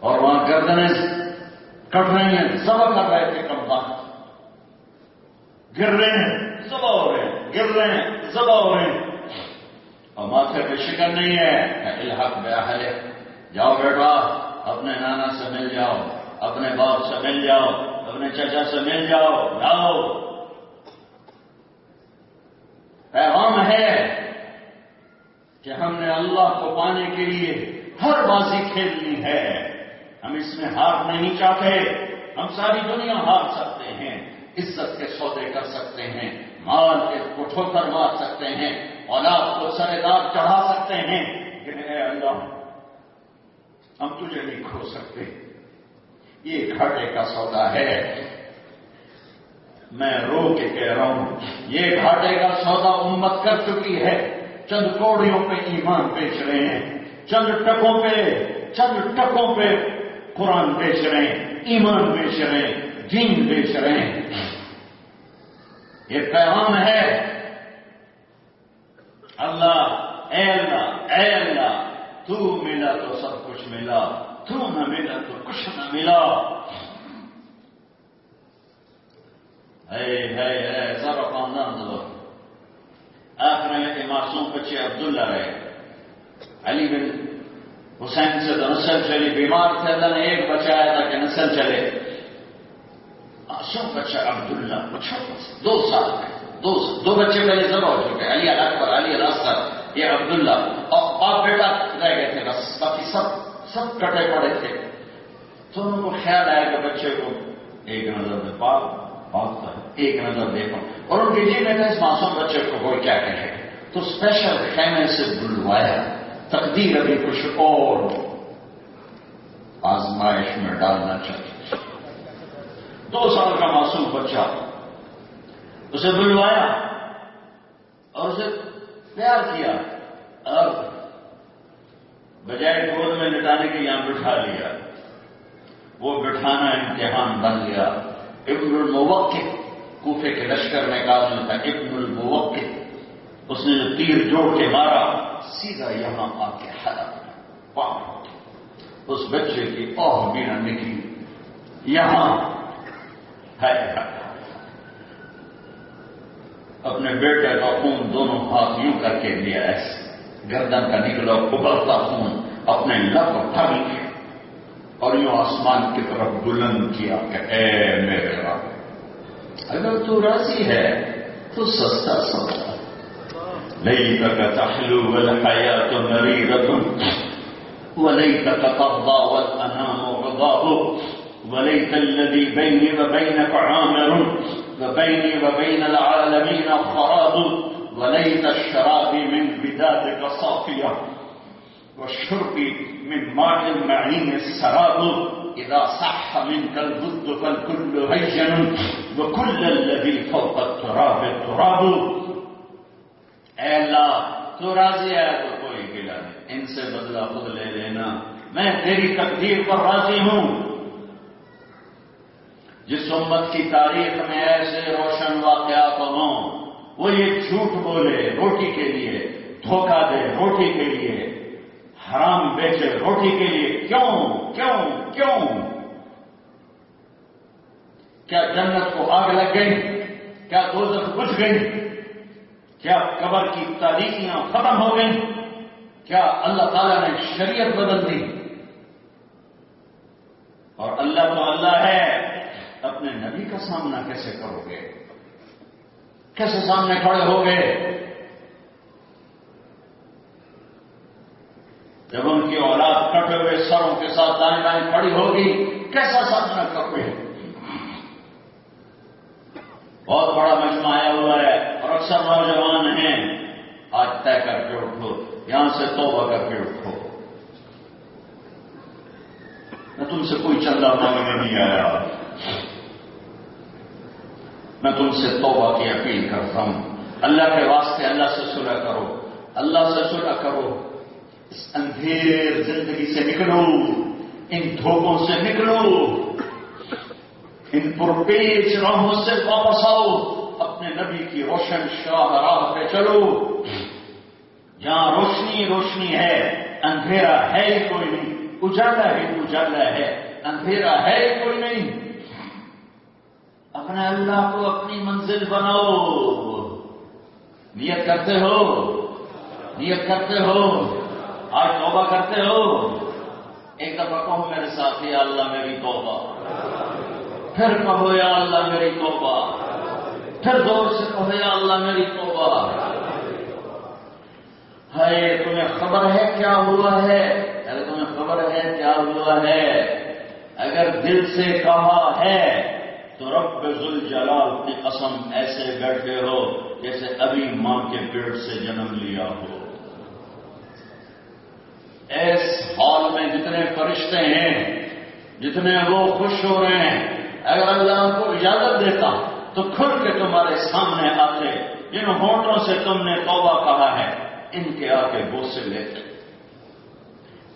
اور وہاں گردنیں کٹ رہی ہیں، سب کر رہے تھے کم بات۔ گر رہے ہیں، سب ہو رہے ہیں، گر رہے ہیں، سب ہو رہے ہیں۔ اور ماتھے پہ شکر نہیں ہے الحق بے جاؤ بیٹا، اپنے نانا سے مل جاؤ، اپنے باپ سے مل جاؤ، اپنے چچا سے مل جاؤ جاؤ پیغام ہے کہ ہم نے اللہ کو پانے کے لیے ہر بازی کھیلنی ہے۔ ہم اس میں ہار نہیں چاہتے، ہم ساری دنیا ہار سکتے ہیں، عزت کے سودے کر سکتے ہیں، مال کے کو ٹھوکر مار سکتے ہیں۔ اولاد کو سر دار چڑھا سکتے ہیں۔ لیکن اے اللہ، ہم تجھے نہیں کھو سکتے۔ یہ گھاٹے کا سودا ہے۔ میں رو کے کہہ رہا ہوں، یہ گھاٹے کا سودا امت کر چکی ہے۔ چند کوڑیوں پہ ایمان بیچ رہے ہیں۔ چند ٹکوں پہ، چند ٹکوں پہ قرآن بیچ رہے ہیں۔ ایمان بیچ رہے ہیں۔ دین بیچ رہے ہیں۔ یہ پیغام ہے اللہ، اے اللہ اے اللہ، تو ملا تو سب کچھ ملا، تو نہ ملا تو کچھ نہ ملا۔ ہے سب خاندان دو آخر میں کہ معصوم بچے عبداللہ رہے۔ علی بن حسین سے تو نسل چلی، بیمار تھے اللہ نے ایک بچہ آیا تھا کہ نسل چلے۔ معصوم بچہ عبداللہ، بچہ دو سال میں دو دو بچے پہلے سب ہو چکے علی اکبر علی الاصغر یہ عبداللہ، اور باپ بیٹا رہ گئے تھے بس، باقی سب سب کٹے پڑے تھے۔ تو ان کو خیال آیا کہ بچے کو ایک نظر میں پاپ باپ کا ایک نظر دیکھو اور ان کے جی میں اس معصوم بچے کو کوئی کیا کہے؟ تو اسپیشل خیمے سے بلوایا، تقدیر ابھی کچھ اور آزمائش میں ڈالنا چاہیے دو سال کا معصوم بچہ اسے بلوایا اور اسے پیار کیا اور بجائے گود میں لٹانے کے یہاں بٹھا لیا۔ وہ بٹھانا امتحان بن گیا۔ ابن الموقع، کوفے کے لشکر میں کہا تھا، ابن الموقع۔ اس نے جو تیر جوڑ کے مارا، سیدھا یہاں آ کے ہرا اس بچے کی اوہ بھی نکلی۔ یہاں ہے۔ اپنے بیٹے کا خون دونوں ہاتھ یوں کر کے لیا ایسے گردن کا نکلا ابلتا خون اپنے لب بھر لیا۔ اور یوں آسمان کی طرف بلند کیا کہ اے میرے رب، اگر تو راضی ہے تو سستا سودا نہیں تک تحلو والحیات مریضة وليتك ترضى والأنام غضاب وليت الذي بيني وبينك عامر وبيني وبين العالمين خراب وليت الشراب من بدادك صافية، والشرب من ماء المعين السراب. إذا صح منك الضد فالكل هيجن، وكل الذي فوق التراب التراب. اے اللہ، تو راضی ہے تو کوئی گلا نہیں، ان سے بدلہ خود لے لینا۔ میں تیری تقدیر پر راضی ہوں۔ جس امت کی تاریخ میں ایسے روشن واقعات ہوں، وہ یہ جھوٹ بولے روٹی کے لیے، دھوکہ دے روٹی کے لیے، حرام بیچے روٹی کے لیے، کیوں کیوں کیوں؟ کیا جنت کو آگ لگ گئی؟ کیا دوزخ بجھ گئی؟ کیا قبر کی تاریخیاں ختم ہو گئیں؟ کیا اللہ تعالیٰ نے شریعت بدل دی؟ اور اللہ تو اللہ ہے۔ اپنے نبی کا سامنا کیسے کرو گے؟ کیسے سامنے کھڑے ہو گے؟ جب ان کی اولاد کٹے ہوئے سروں کے ساتھ دائیں دائیں کھڑی ہوگی، کیسا سامنا کرو گے بہت بڑا مجمع آیا ہوا ہے اور اکثر نوجوان ہیں۔ آج طے کر کے اٹھو، یہاں سے توبہ کر کے اٹھو۔ میں تم سے کوئی چندہ مانگنے نہیں آیا۔ میں تم سے توبہ کی اپیل کرتا ہوں۔ اللہ کے واسطے اللہ سے صلح کرو۔ اللہ سے صلح کرو۔ اس اندھیر زندگی سے نکلو۔ ان دھوکوں سے نکلو۔ ان پرپیش راہوں سے واپس آؤ۔ اپنے نبی کی روشن شاہ راہ پہ چلو۔ جہاں روشنی روشنی ہے، اندھیرا ہے ہی کوئی نہیں۔ اجالا ہی اجالا ہے۔ اندھیرا ہے ہی کوئی نہیں۔ اپنے اللہ کو اپنی منزل بناؤ۔ نیت کرتے ہو۔ نیت کرتے ہو۔ آج توبہ کرتے ہو۔ ایک دفعہ کہو میرے ساتھی اللہ میری توبہ۔ پھر کہو، یا اللہ میری توبہ۔ پھر زور سے کہو، یا اللہ میری توبہ۔ ہے تمہیں خبر ہے کیا ہوا ہے؟ اگر تمہیں خبر ہے کیا ہوا ہے؟ اگر دل سے کہا ہے تو رب ذل جلال کی قسم ایسے بیٹھے ہو جیسے ابھی ماں کے پیڑ سے جنم لیا ہو۔ اس ہال میں جتنے فرشتے ہیں، جتنے وہ خوش ہو رہے ہیں، اگر اللہ کو اجازت دیتا تو کھل کے تمہارے سامنے آتے۔ جن ہونٹوں سے تم نے توبہ کہا ہے، ان کے آگے بوسے لیتے۔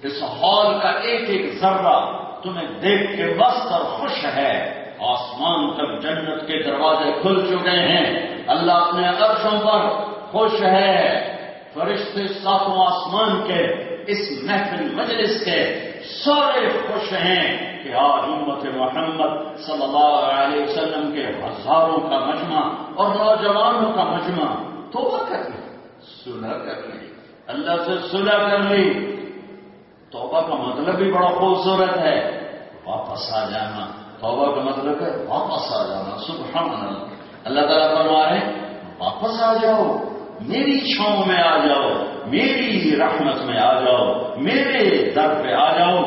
اس ہال کا ایک ایک ذرہ تمہیں دیکھ کے وسط اور خوش ہے۔ آسمان تک جنت کے دروازے کھل چکے ہیں۔ اللہ اپنے عرشوں پر خوش ہے۔ فرشتے ساتوں آسمان کے، اس محفل مجلس کے سارے خوش ہیں کہ آج امت محمد صلی اللہ علیہ وسلم کے ہزاروں کا مجمع اور نوجوانوں کا مجمع۔ توبہ کر لی سلح کر لی اللہ سے سلح کر لی توبہ کا مطلب بھی بڑا خوبصورت ہے۔ واپس آ جانا۔ توبہ کا مطلب ہے واپس آ جانا سبحان اللہ اللہ تعالیٰ فرما رہے واپس آ جاؤ، میری چھاؤں میں آ جاؤ، میری رحمت میں آ جاؤ، میرے در پہ آ جاؤ۔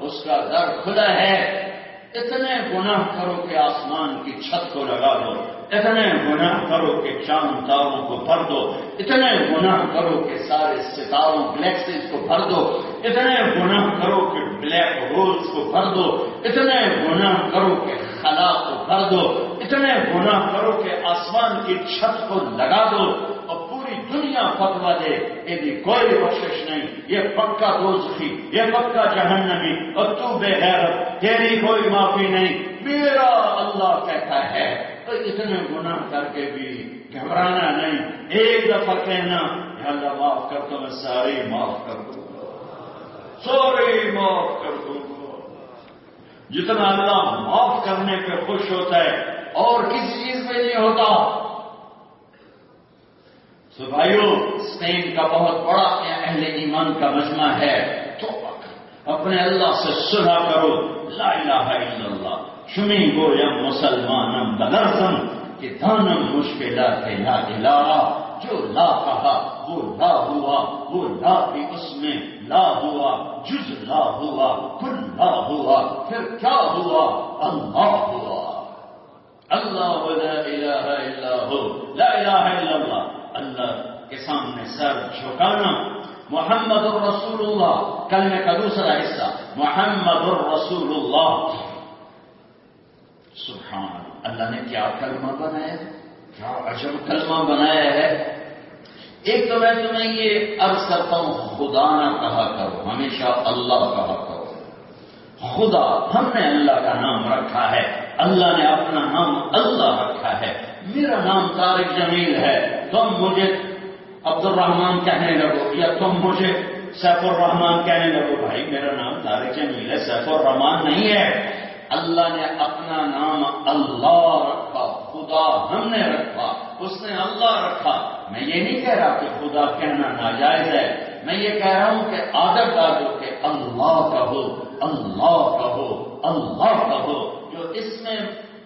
اس کا در کھلا ہے۔ اتنے گناہ کرو کہ آسمان کی چھت کو لگا دو۔ اتنے گناہ کرو کہ چاند تاروں کو بھر دو اتنے گناہ کرو کہ سارے ستاروں گلیکسیز کو بھر دو اتنے گناہ کرو کہ بلیک ہولس کو بھر دو اتنے گناہ کرو کہ خلا کو بھر دو اتنے گناہ کرو کہ آسمان کی چھت کو لگا دو۔ پوری دنیا فتوا دے یہ کوئی کوشش نہیں یہ پکا دوزخی یہ پکا جہنمی اور تو بے غیرت تیری کوئی معافی نہیں میرا اللہ کہتا ہے تو اتنے گناہ کر کے بھی گھبرانا نہیں ایک دفعہ کہنا اللہ معاف کر تو میں ساری معاف کر دوں گا سوری معاف کر دوں گا جتنا اللہ معاف کرنے پہ خوش ہوتا ہے اور کسی چیز میں نہیں ہوتا تو بھائیو، اسپین کا بہت بڑا اہل ایمان کا مجمع ہے۔ تو اپنے اللہ سے سنا کرو۔ لا الہ الا اللہ۔ شمی گو یم مسلمان بدرزم کہ دانم مشکلات لا الہ۔ جو لا کہا، وہ لا ہوا۔ وہ لا بھی اس میں لا ہوا۔ جز لا ہوا، کل لا ہوا۔ پھر کیا ہوا؟ اللہ ہوا۔ اللہ لا الہ الا ہو۔ لا الہ الا اللہ۔ اللہ کے سامنے سر جھکانا۔ محمد الرسول اللہ کلمے کا دوسرا حصہ۔ محمد الرسول اللہ سبحان اللہ نے کیا کلمہ بنایا؟ کیا عجب کلمہ بنایا ہے؟ ایک تو میں تمہیں یہ عرض کرتا ہوں، خدا نہ کہا کرو، ہمیشہ اللہ کہا کرو۔ خدا، ہم نے اللہ کا نام رکھا ہے۔ اللہ نے اپنا نام اللہ رکھا ہے۔ میرا نام طارق جمیل ہے۔ تم مجھے عبد الرحمان کہنے لگو، یا تم مجھے سیف الرحمان کہنے لگو، بھائی میرا نام طارق جمیل ہے سیف الرحمان نہیں ہے۔ اللہ نے اپنا نام اللہ رکھا، خدا ہم نے رکھا، اس نے اللہ رکھا۔ میں یہ نہیں کہہ رہا کہ خدا کہنا ناجائز ہے، میں یہ کہہ رہا ہوں کہ آدر ڈالو کہ اللہ کہو اللہ کہو اللہ کہو جو اس میں،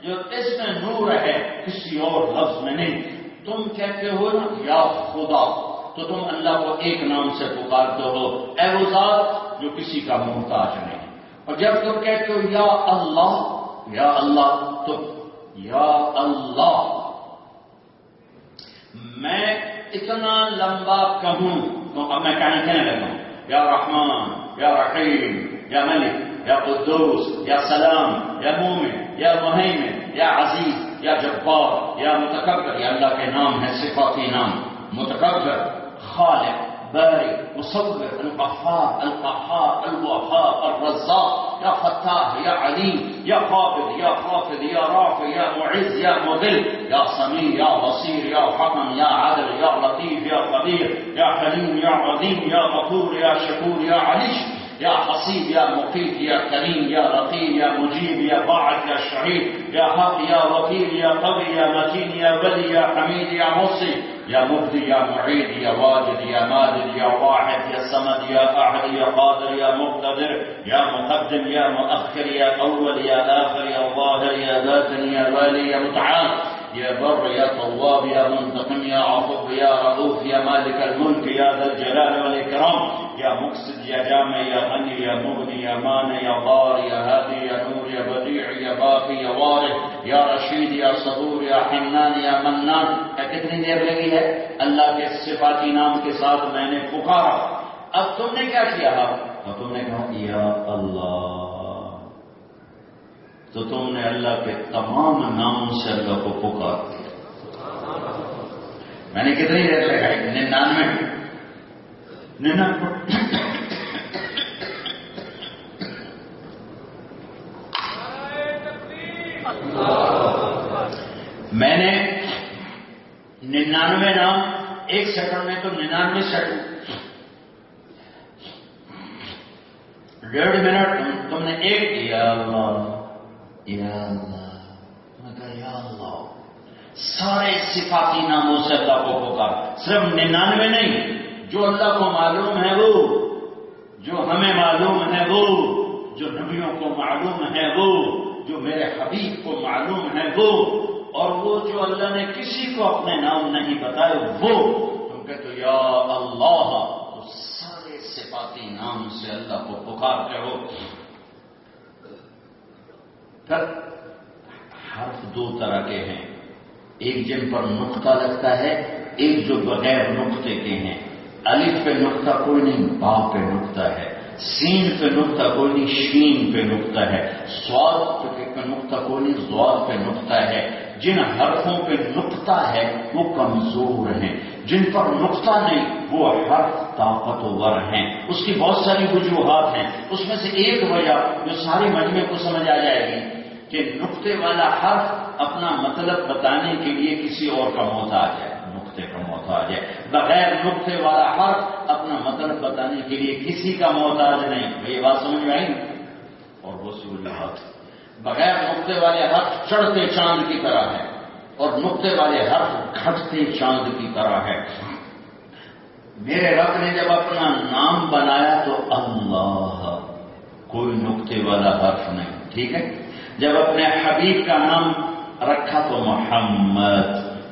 جو اس میں نور ہے، کسی اور لفظ میں نہیں۔ تم کہتے ہو نا، یا خدا، تو تم اللہ کو ایک نام سے پکارتے ہو۔ اے وہ ذات جو کسی کا محتاج نہیں۔ اور جب تم کہتے ہو، یا اللہ یا اللہ، تو یا اللہ۔ میں اتنا لمبا کہوں تو اب میں کہنے کہنے لگا ہوں۔ یا رحمان، یا رحیم، یا ملک، یا قدوس، یا سلام، یا مومن یا مہیمن یا عزیز یا جبار یا متکبر یا اللہ کے نام ہے صفاتی نام؟ متکبر خالق باري مصور القهار القهار الوهاب الرزاق. يا فتاح يا عليم يا قابض يا خافض يا رافع يا معز يا مذل يا سميع يا بصير يا حكم يا عدل يا لطيف يا خبير يا حليم يا عظيم يا غفور يا شكور يا عليش. يا حصيب يا مقيت يا كريم يا رقيب يا مجيب يا باعث يا شهيد يا حق يا وكيل يا قوي يا متين يا ولي يا حميد يا مصي يا مبدي يا معيد يا واجد يا ماجد يا واحد يا صمد يا أحد يا قادر يا مقتدر يا مقدم يا مؤخر يا أول يا آخر يا ظاهر يا باطن يا والي يا متعال. يا بر يا طواب يا منتقم يا عفو يا رؤوف يا مالك الملك يا ذا الجلال والإكرام يا مقصد يا جامع يا غني يا مغني يا مانع يا ضار يا هادي يا نور يا بديع يا باقي يا وارث يا رشيد يا صبور يا حنان يا منان کیا کتنی دیر لگی ہے؟ اللہ کے صفاتی نام کے ساتھ میں نے پکارا۔ اب تم نے کیا کیا؟ اب تم نے کہا، یا اللہ۔ تو تم نے اللہ کے تمام ناموں سے اللہ کو پکار دیا۔ میں نے کتنی دیر لگائی؟ ننانوے۔ ننانوے۔ میں نے ننانوے نام، ایک سیکنڈ میں تو ننانوے سیکنڈ۔ ڈیڑھ منٹ تم نے ایک یا اللہ۔ یا اللہ میں کہا یا اللہ سارے صفاتی ناموں سے اللہ کو پکار صرف ننانوے نہیں جو اللہ کو معلوم ہے وہ جو ہمیں معلوم ہے وہ جو نبیوں کو معلوم ہے وہ جو میرے حبیب کو معلوم ہے وہ اور وہ جو اللہ نے کسی کو اپنے نام نہیں بتائے وہ تم کہتے یا اللہ تو سارے صفاتی نام سے اللہ کو پکارتے ہو پھر حرف دو طرح کے ہیں۔ ایک جن پر نقطہ لگتا ہے، ایک جو بغیر نقطے کے ہیں۔ الف پہ نقطہ کوئی نہیں، با پہ نقطہ ہے۔ سین پہ نقطہ کوئی نہیں، شین پہ نقطہ ہے۔ سواد پہ نقطہ کوئی نہیں، زواد پہ نقطہ ہے۔ جن حرفوں پہ نقطہ ہے وہ کمزور ہیں۔ جن پر نقطہ نہیں، وہ حرف طاقتور ہیں۔ اس کی بہت ساری وجوہات ہیں۔ اس میں سے ایک وجہ جو سارے مجمے کو سمجھ آ جائے گی کہ نقطے والا حرف اپنا مطلب بتانے کے لیے کسی اور کا محتاج ہے۔ نقطے کا محتاج ہے۔ بغیر نقطے والا حرف اپنا مطلب بتانے کے لیے کسی کا محتاج نہیں۔ یہ بات سمجھ میں آئی؟ اور وہ سی بغیر نقطے والے حرف چڑھتے چاند کی طرح ہے اور نقطے والے حرف گھٹتے چاند کی طرح ہے۔ میرے رب نے جب اپنا نام بنایا تو اللہ کوئی نقطے والا حرف نہیں، ٹھیک ہے؟ جب اپنے حبیب کا نام رکھا تو محمد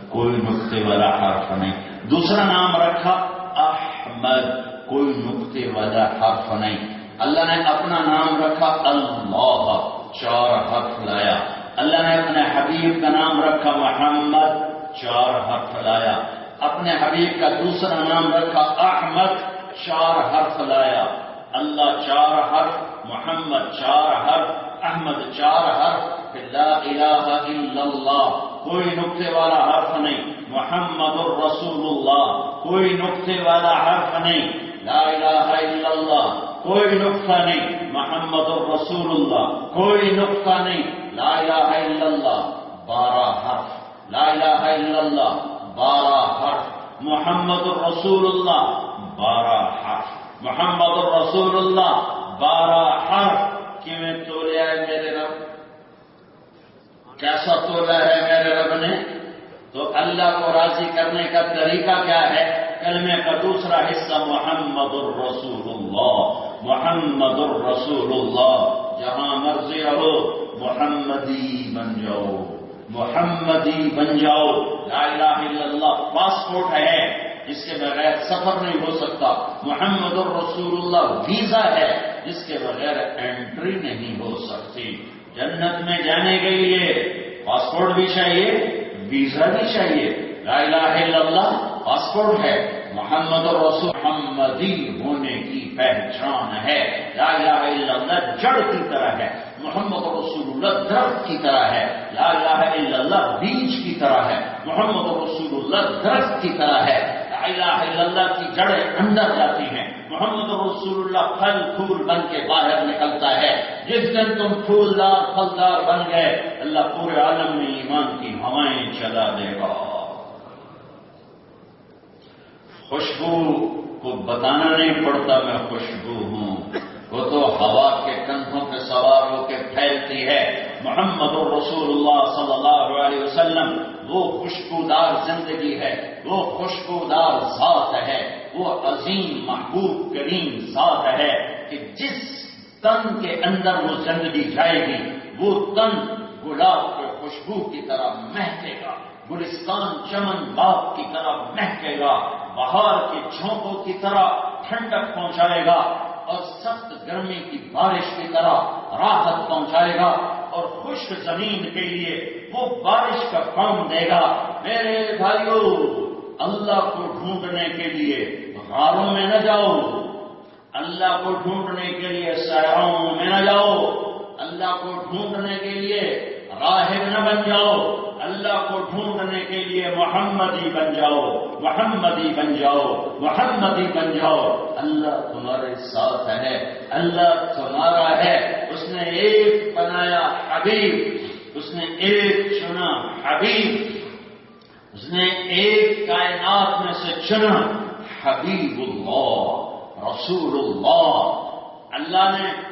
کوئی نقطے والا حرف نہیں۔ دوسرا نام رکھا، احمد کوئی نقطے والا حرف نہیں۔ اللہ نے اپنا نام رکھا، اللہ چار حرف لایا۔ اللہ نے اپنے حبیب کا نام رکھا، محمد چار حرف لایا۔ اپنے حبیب کا دوسرا نام رکھا، احمد چار حرف لایا۔ اللہ چار حرف محمد چار حرف احمد چار حرف لا الہ الا اللہ، کوئی نقطے والا حرف نہیں۔ محمد الرسول اللہ، کوئی نقطے والا حرف نہیں۔ لا الہ الا اللہ کوئی نقطہ نہیں، محمد الرسول اللہ کوئی نقطہ نہیں، لا الہ الا اللہ، بارہ حرف، لا الہ الا اللہ، بارہ حرف، محمد الرسول اللہ بارہ حرف، محمد الرسول اللہ بارہ حرف کہ میں تولیا ہے میرے رب؟ کیسا تولا ہے میرے رب نے؟ تو اللہ کو راضی کرنے کا طریقہ کیا ہے؟ کلمے کا دوسرا حصہ محمد الرسول اللہ، محمد الرسول اللہ، جہاں مرضی رہو، محمدی بن جاؤ، محمدی بن جاؤ۔ لا الہ الا اللہ، پاسپورٹ ہے، جس کے بغیر سفر نہیں ہو سکتا۔ محمد الرسول اللہ، ویزا ہے، جس کے بغیر انٹری نہیں ہو سکتی۔ جنت میں جانے کے لیے پاسپورٹ بھی چاہیے، ویزا بھی چاہیے۔ لا الہ الا اللہ پاسپورٹ ہے، محمد رسول محمدی ہونے کی پہچان ہے۔ لا الہ الا اللہ جڑ کی طرح ہے، محمد رسول اللہ درخت کی طرح ہے۔ لا الہ الا اللہ بیج کی طرح ہے، محمد رسول اللہ درخت کی طرح ہے۔ لا الہ الا اللہ کی جڑیں اندر جاتی ہیں۔ محمد رسول اللہ پھل پھول بن کے باہر نکلتا ہے۔ جس دن تم پھولدار پھلدار بن گئے، اللہ پورے عالم میں ایمان کی ہوائیں چلا دے گا۔ خوشبو کو بتانا نہیں پڑتا میں خوشبو ہوں۔ وہ تو ہوا کے کندھوں پہ سوار ہو کے پھیلتی ہے۔ محمد الرسول اللہ صلی اللہ علیہ وسلم وہ خوشبودار زندگی ہے۔ وہ خوشبودار ذات ہے۔ وہ عظیم، محبوب، کریم ذات ہے کہ جس تن کے اندر وہ زندگی جائے گی، وہ تن گلاب کے خوشبو کی طرح مہکے گا۔ گلستان چمن باغ کی طرح مہکے گا، بہار کے جھونکوں کی طرح ٹھنڈک پہنچائے گا اور سخت گرمی کی بارش کی طرح راحت پہنچائے گا اور خشک زمین کے لیے وہ بارش کا کام دے گا۔ میرے بھائیوں اللہ کو ڈھونڈنے کے لیے غاروں میں نہ جاؤ۔ اللہ کو ڈھونڈنے کے لیے سیاحوں میں نہ جاؤ۔ اللہ کو ڈھونڈنے کے لیے راہب نہ بن جاؤ، اللہ کو ڈھونڈنے کے لیے محمدی بن جاؤ، محمدی بن جاؤ، محمدی بن جاؤ۔ اللہ تمہارے ساتھ ہے، اللہ تمہارا ہے۔ اس نے ایک بنایا حبیب، اس نے ایک چنا حبیب، اس نے ایک کائنات میں سے چنا حبیب اللہ، رسول اللہ۔ اللہ نے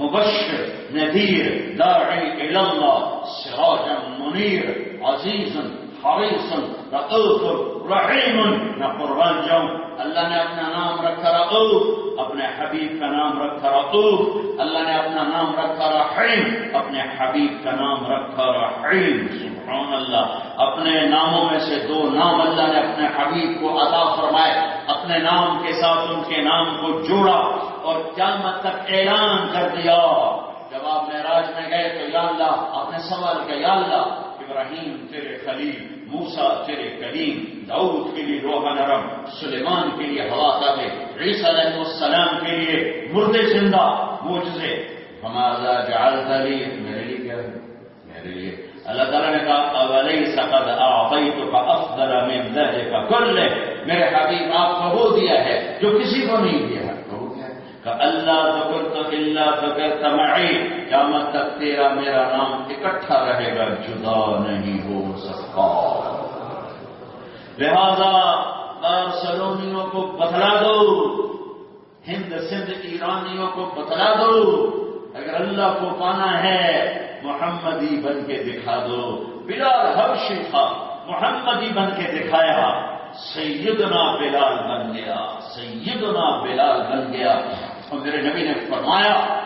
مبشر نذير داعي إلى الله سراجا منير عزيز حريص رؤوف رحیم میں قربان جاؤں۔ اللہ نے اپنا نام رکھا رؤوف، اپنے حبیب کا نام رکھا رؤوف۔ اللہ نے اپنا نام رکھا رحیم، اپنے حبیب کا نام رکھا رحیم۔ سبحان اللہ اپنے ناموں میں سے دو نام اللہ نے اپنے حبیب کو عطا فرمائے، اپنے نام کے ساتھ ان کے نام کو جوڑا اور قیامت تک اعلان کر دیا۔ جب آپ معراج میں گئے تو یا اللہ آپ نے سوال کیا یا اللہ، ابراہیم تیرے خلیل۔ موسا تیرے کریم، داؤد کے لیے روح نرم، سلیمان کے لیے ہوا تبے عیسی علیہ السلام کے لیے مردے زندہ موجزے ہمارا جعل تلی میرے لیے کیا میرے لیے۔ اللہ تعالیٰ نے کہا اولی سقد اعطیتک افضل من ذلك کل میرے حبیب، آپ کو وہ دیا ہے جو کسی کو نہیں دیا ہے۔ کہ اللہ ذکر تو اللہ ذکر تمعی قیامت تک تیرا میرا نام اکٹھا رہے گا، جدا نہیں ہو لہذا بارسلونیوں کو بتلا دو، ہند، سندھ، ایرانیوں کو بتلا دو۔ اگر اللہ کو پانا ہے، محمدی بن کے دکھا دو۔ بلال حبشی تھا، محمدی بن کے دکھایا۔ سیدنا بلال بن گیا، سیدنا بلال بن گیا۔ اور میرے نبی نے فرمایا،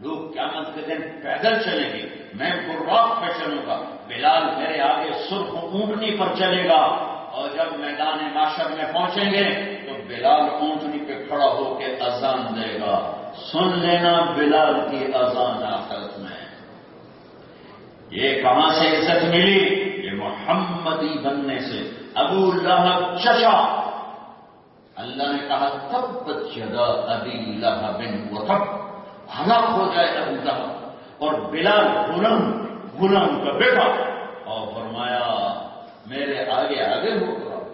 لوگ قیامت کے دن پیدل چلیں گے، میں براک پہ چلوں گا۔ بلال میرے آگے سرخ اونٹنی پر چلے گا اور جب میدان معاشر میں پہنچیں گے تو بلال اونٹنی پہ کھڑا ہو کے اذان دے گا۔ سن لینا بلال کی اذان آخرت میں۔ یہ کہاں سے عزت ملی؟ یہ محمدی بننے سے۔ ابو لہب چچا۔ اللہ نے کہا تب جگہ ابی بن وہ تب ہلاک ہو جائے ابو لہب۔ اور بلال غلام غلام کا بیٹا۔ اور فرمایا، میرے آگے آگے ہوگا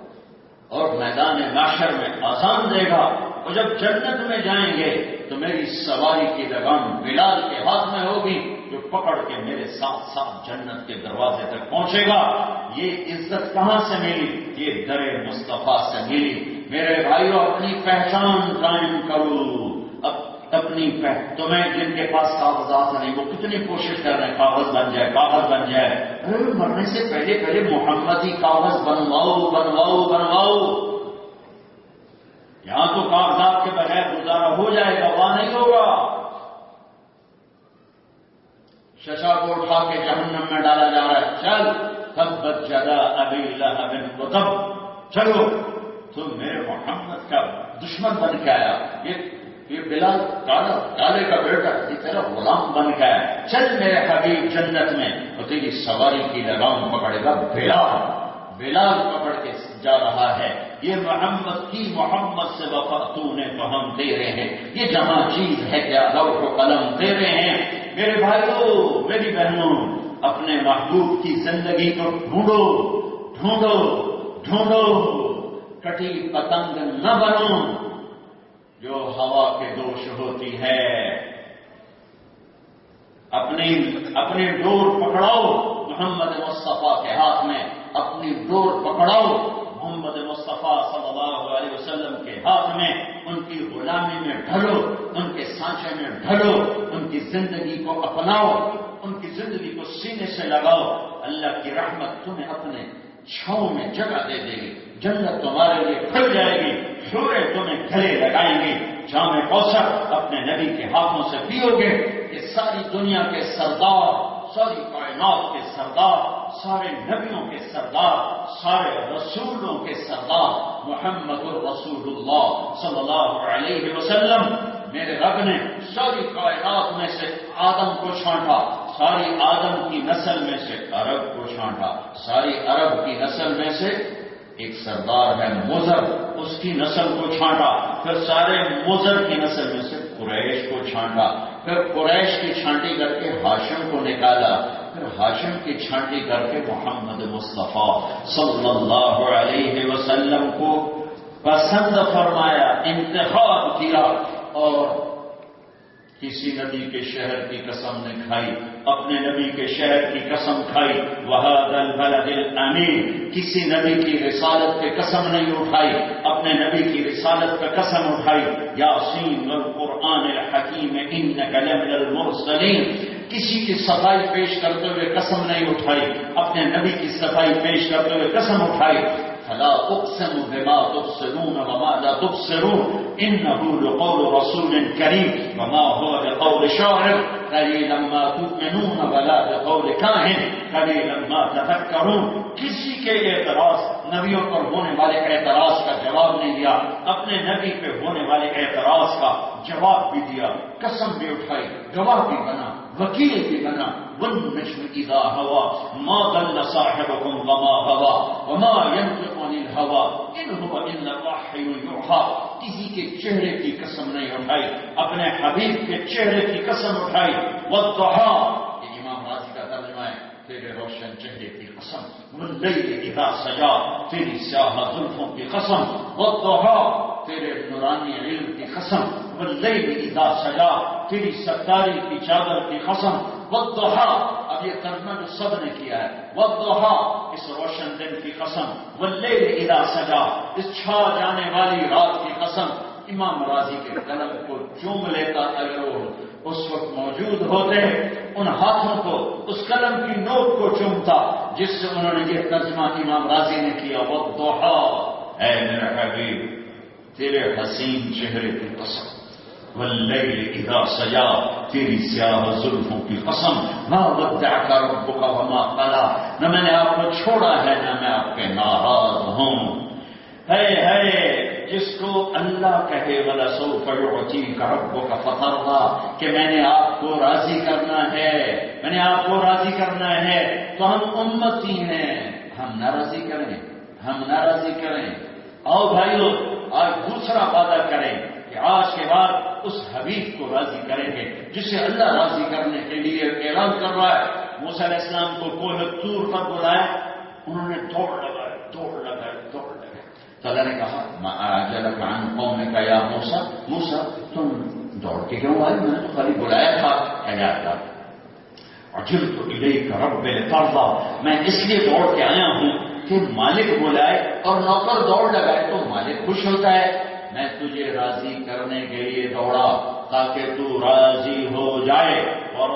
اور میدان معاشر میں آسان دے گا۔ اور جب جنت میں جائیں گے تو میری سواری کی لگام بلال کے ہاتھ میں ہوگی جو پکڑ کے میرے ساتھ ساتھ جنت کے دروازے تک پہنچے گا۔ یہ عزت کہاں سے ملی؟ یہ در مصطفیٰ سے ملی۔ میرے بھائیوں، اپنی پہچان قائم کرو۔ اب اپنی تمہیں جن کے پاس کاغذات نہیں وہ کتنی کوشش کر رہے ہیں، کاغذ بن جائے، کاغذ بن جائے۔ ارے مرنے سے پہلے پہلے محمدی کاغذ بنواؤ بنواؤ بنواؤ۔ یہاں تو کاغذات کے بغیر گزارا ہو جائے گا وہاں نہیں ہوگا۔ ششا کو اٹھا کے جہنم میں ڈالا جا رہا ہے۔ چل تب بچ جگہ ابھی بن کو تب چلو، تو میرے محمد کا دشمن بن کے آیا۔ یہ یہ بلال کالا کالے کا بیٹا یہ تیرا غلام بن گیا چل میرے حبیب جنت میں۔ تو تیری سواری کی لگام پکڑے گا بلال۔ بلال پکڑ کے جا رہا ہے۔ یہ محمد کی محمد سے وفا تو نے تو ہم دے رہے ہیں۔ یہ جہاں چیز ہے کیا لوٹ و قلم دے رہے ہیں۔ میرے بھائیوں میری بہنوں، اپنے محبوب کی زندگی کو ڈھونڈو ڈھونڈو ڈھونڈو۔ کٹی پتنگ نہ بنو۔ جو ہوا کے دوش ہوتی ہے۔ اپنی اپنی ڈور پکڑاؤ، محمد مصطفیٰ کے ہاتھ میں۔ اپنی ڈور پکڑاؤ، محمد مصطفیٰ صلی اللہ علیہ وسلم کے ہاتھ میں۔ ان کی غلامی میں ڈھلو، ان کے سانچے میں ڈھلو۔ ان کی زندگی کو اپناؤ، ان کی زندگی کو سینے سے لگاؤ۔ اللہ کی رحمت تمہیں اپنے چھاؤں میں جگہ دے دے گی جنت تمہارے لیے کھل جائے گی سورج تمہیں گلے لگائیں گے۔ جامع کوثر اپنے نبی کے ہاتھوں سے پیو گے کہ ساری دنیا کے سردار، ساری کائنات کے سردار، سارے نبیوں کے سردار، سارے رسولوں کے سردار محمد الرسول اللہ صلی اللہ علیہ وسلم میرے رب نے ساری کائنات میں سے آدم کو چھانٹا، ساری آدم کی نسل میں سے عرب کو چھانٹا، ساری عرب کی نسل میں سے ایک سردار ہے مزر اس کی نسل کو چھانٹا، پھر سارے مزر کی نسل میں سے قریش کو چھانٹا، پھر قریش کی چھانٹی کر کے ہاشم کو نکالا، پھر ہاشم کی چھانٹی کر کے محمد مصطفیٰ صلی اللہ علیہ وسلم کو پسند فرمایا، انتخاب کیا۔ اور کسی نبی کے شہر کی قسم نے کھائی، اپنے نبی کے شہر کی قسم کھائی۔ وہ دل دل امین کسی نبی کی رسالت پہ قسم نہیں اٹھائی، اپنے نبی کی رسالت پہ قسم اٹھائی۔ یاسین القرآن الحکیم ان قلم المرسلین۔ کسی کی صفائی پیش کرتے ہوئے قسم نہیں اٹھائی، اپنے نبی کی صفائی پیش کرتے ہوئے قسم اٹھائی۔ فلا اقسم بما تبصرون وما لا تبصرون انه لقول رسول كريم وما هو بقول شاعر قليلا ما تؤمنون ولا بقول كاهن قليلا ما تفكرون کسی کے اعتراض، نبیوں پر ہونے والے اعتراض کا جواب نہیں دیا، اپنے نبی پہ ہونے والے اعتراض کا جواب بھی دیا، قسم بھی اٹھائی، گواہ بھی بنا۔ وکیل بھی بنا ون نشم اذا ہوا، ما دل صاحبكم وما ہوا وما ينطق عن الهوى ان هو الا وحي يوحى. کسی کے چہرے کی قسم نہیں اٹھائی، اپنے حبیب کے چہرے کی قسم اٹھائی. والضحى یہ امام راضی کا ترجمہ ہے تیرے روشن چہرے کی قسم۔ واللیل اذا سجا، تیری سیاہ زلفوں کی قسم۔ والضحى تیرے نورانی علم کی قسم۔ واللیل اذا سجا، تیری ستاری کی چادر کی قسم۔ والضحا، اب یہ ترجمہ جو سب نے کیا ہے۔ والضحا، اس روشن دن کی قسم۔ واللیل اذا سجا، اس چھا جانے والی رات کی قسم۔ امام راضی کے قلم کو چوم لیتا اگر وہ اس وقت موجود ہوتے ان ہاتھوں کو، اس قلم کی نوک کو چومتا، جس سے انہوں نے یہ ترجمہ امام راضی نے کیا والضحا اے میرا حبیب، تیرے حسین چہرے کی قسم، واللیل اذا سجا، تیری سیاہ زلفوں کی قسم، ما ودعک ربک وما قلا نہ میں نے آپ کو چھوڑا ہے، نہ میں آپ کے ناراض ہوں۔ ہے ہے جس کو اللہ کہے والا سو فیعطی کا رب کا فترضا کہ میں نے آپ کو راضی کرنا ہے، میں نے آپ کو راضی کرنا ہے، تو ہم امتی ہیں۔ ہم ناراضی کریں، ہم ناراضی کریں۔ اور بھائیو، آج دوسرا وعدہ کریں کہ آج کے بعد اس حبیب کو راضی کریں گے، جسے اللہ راضی کرنے کے لیے اعلان کر رہا ہے۔ موسیٰ علیہ السلام کو کوہ تور پر بلایا، انہوں نے دوڑ لگائے دوڑ لگائے دوڑ اللہ نے کہا قوم کا یا موسا موسا تم دوڑ کے کیوں آئے؟ میں نے تو خالی بلایا تھا۔ کہا اور جل تو ادئی کا رب فرضا میں اس لیے دوڑ کے آیا ہوں کہ مالک بلائے اور نوکر دوڑ لگائے تو مالک خوش ہوتا ہے۔ میں تجھے راضی کرنے کے لیے دوڑا تاکہ تو راضی ہو جائے۔ اور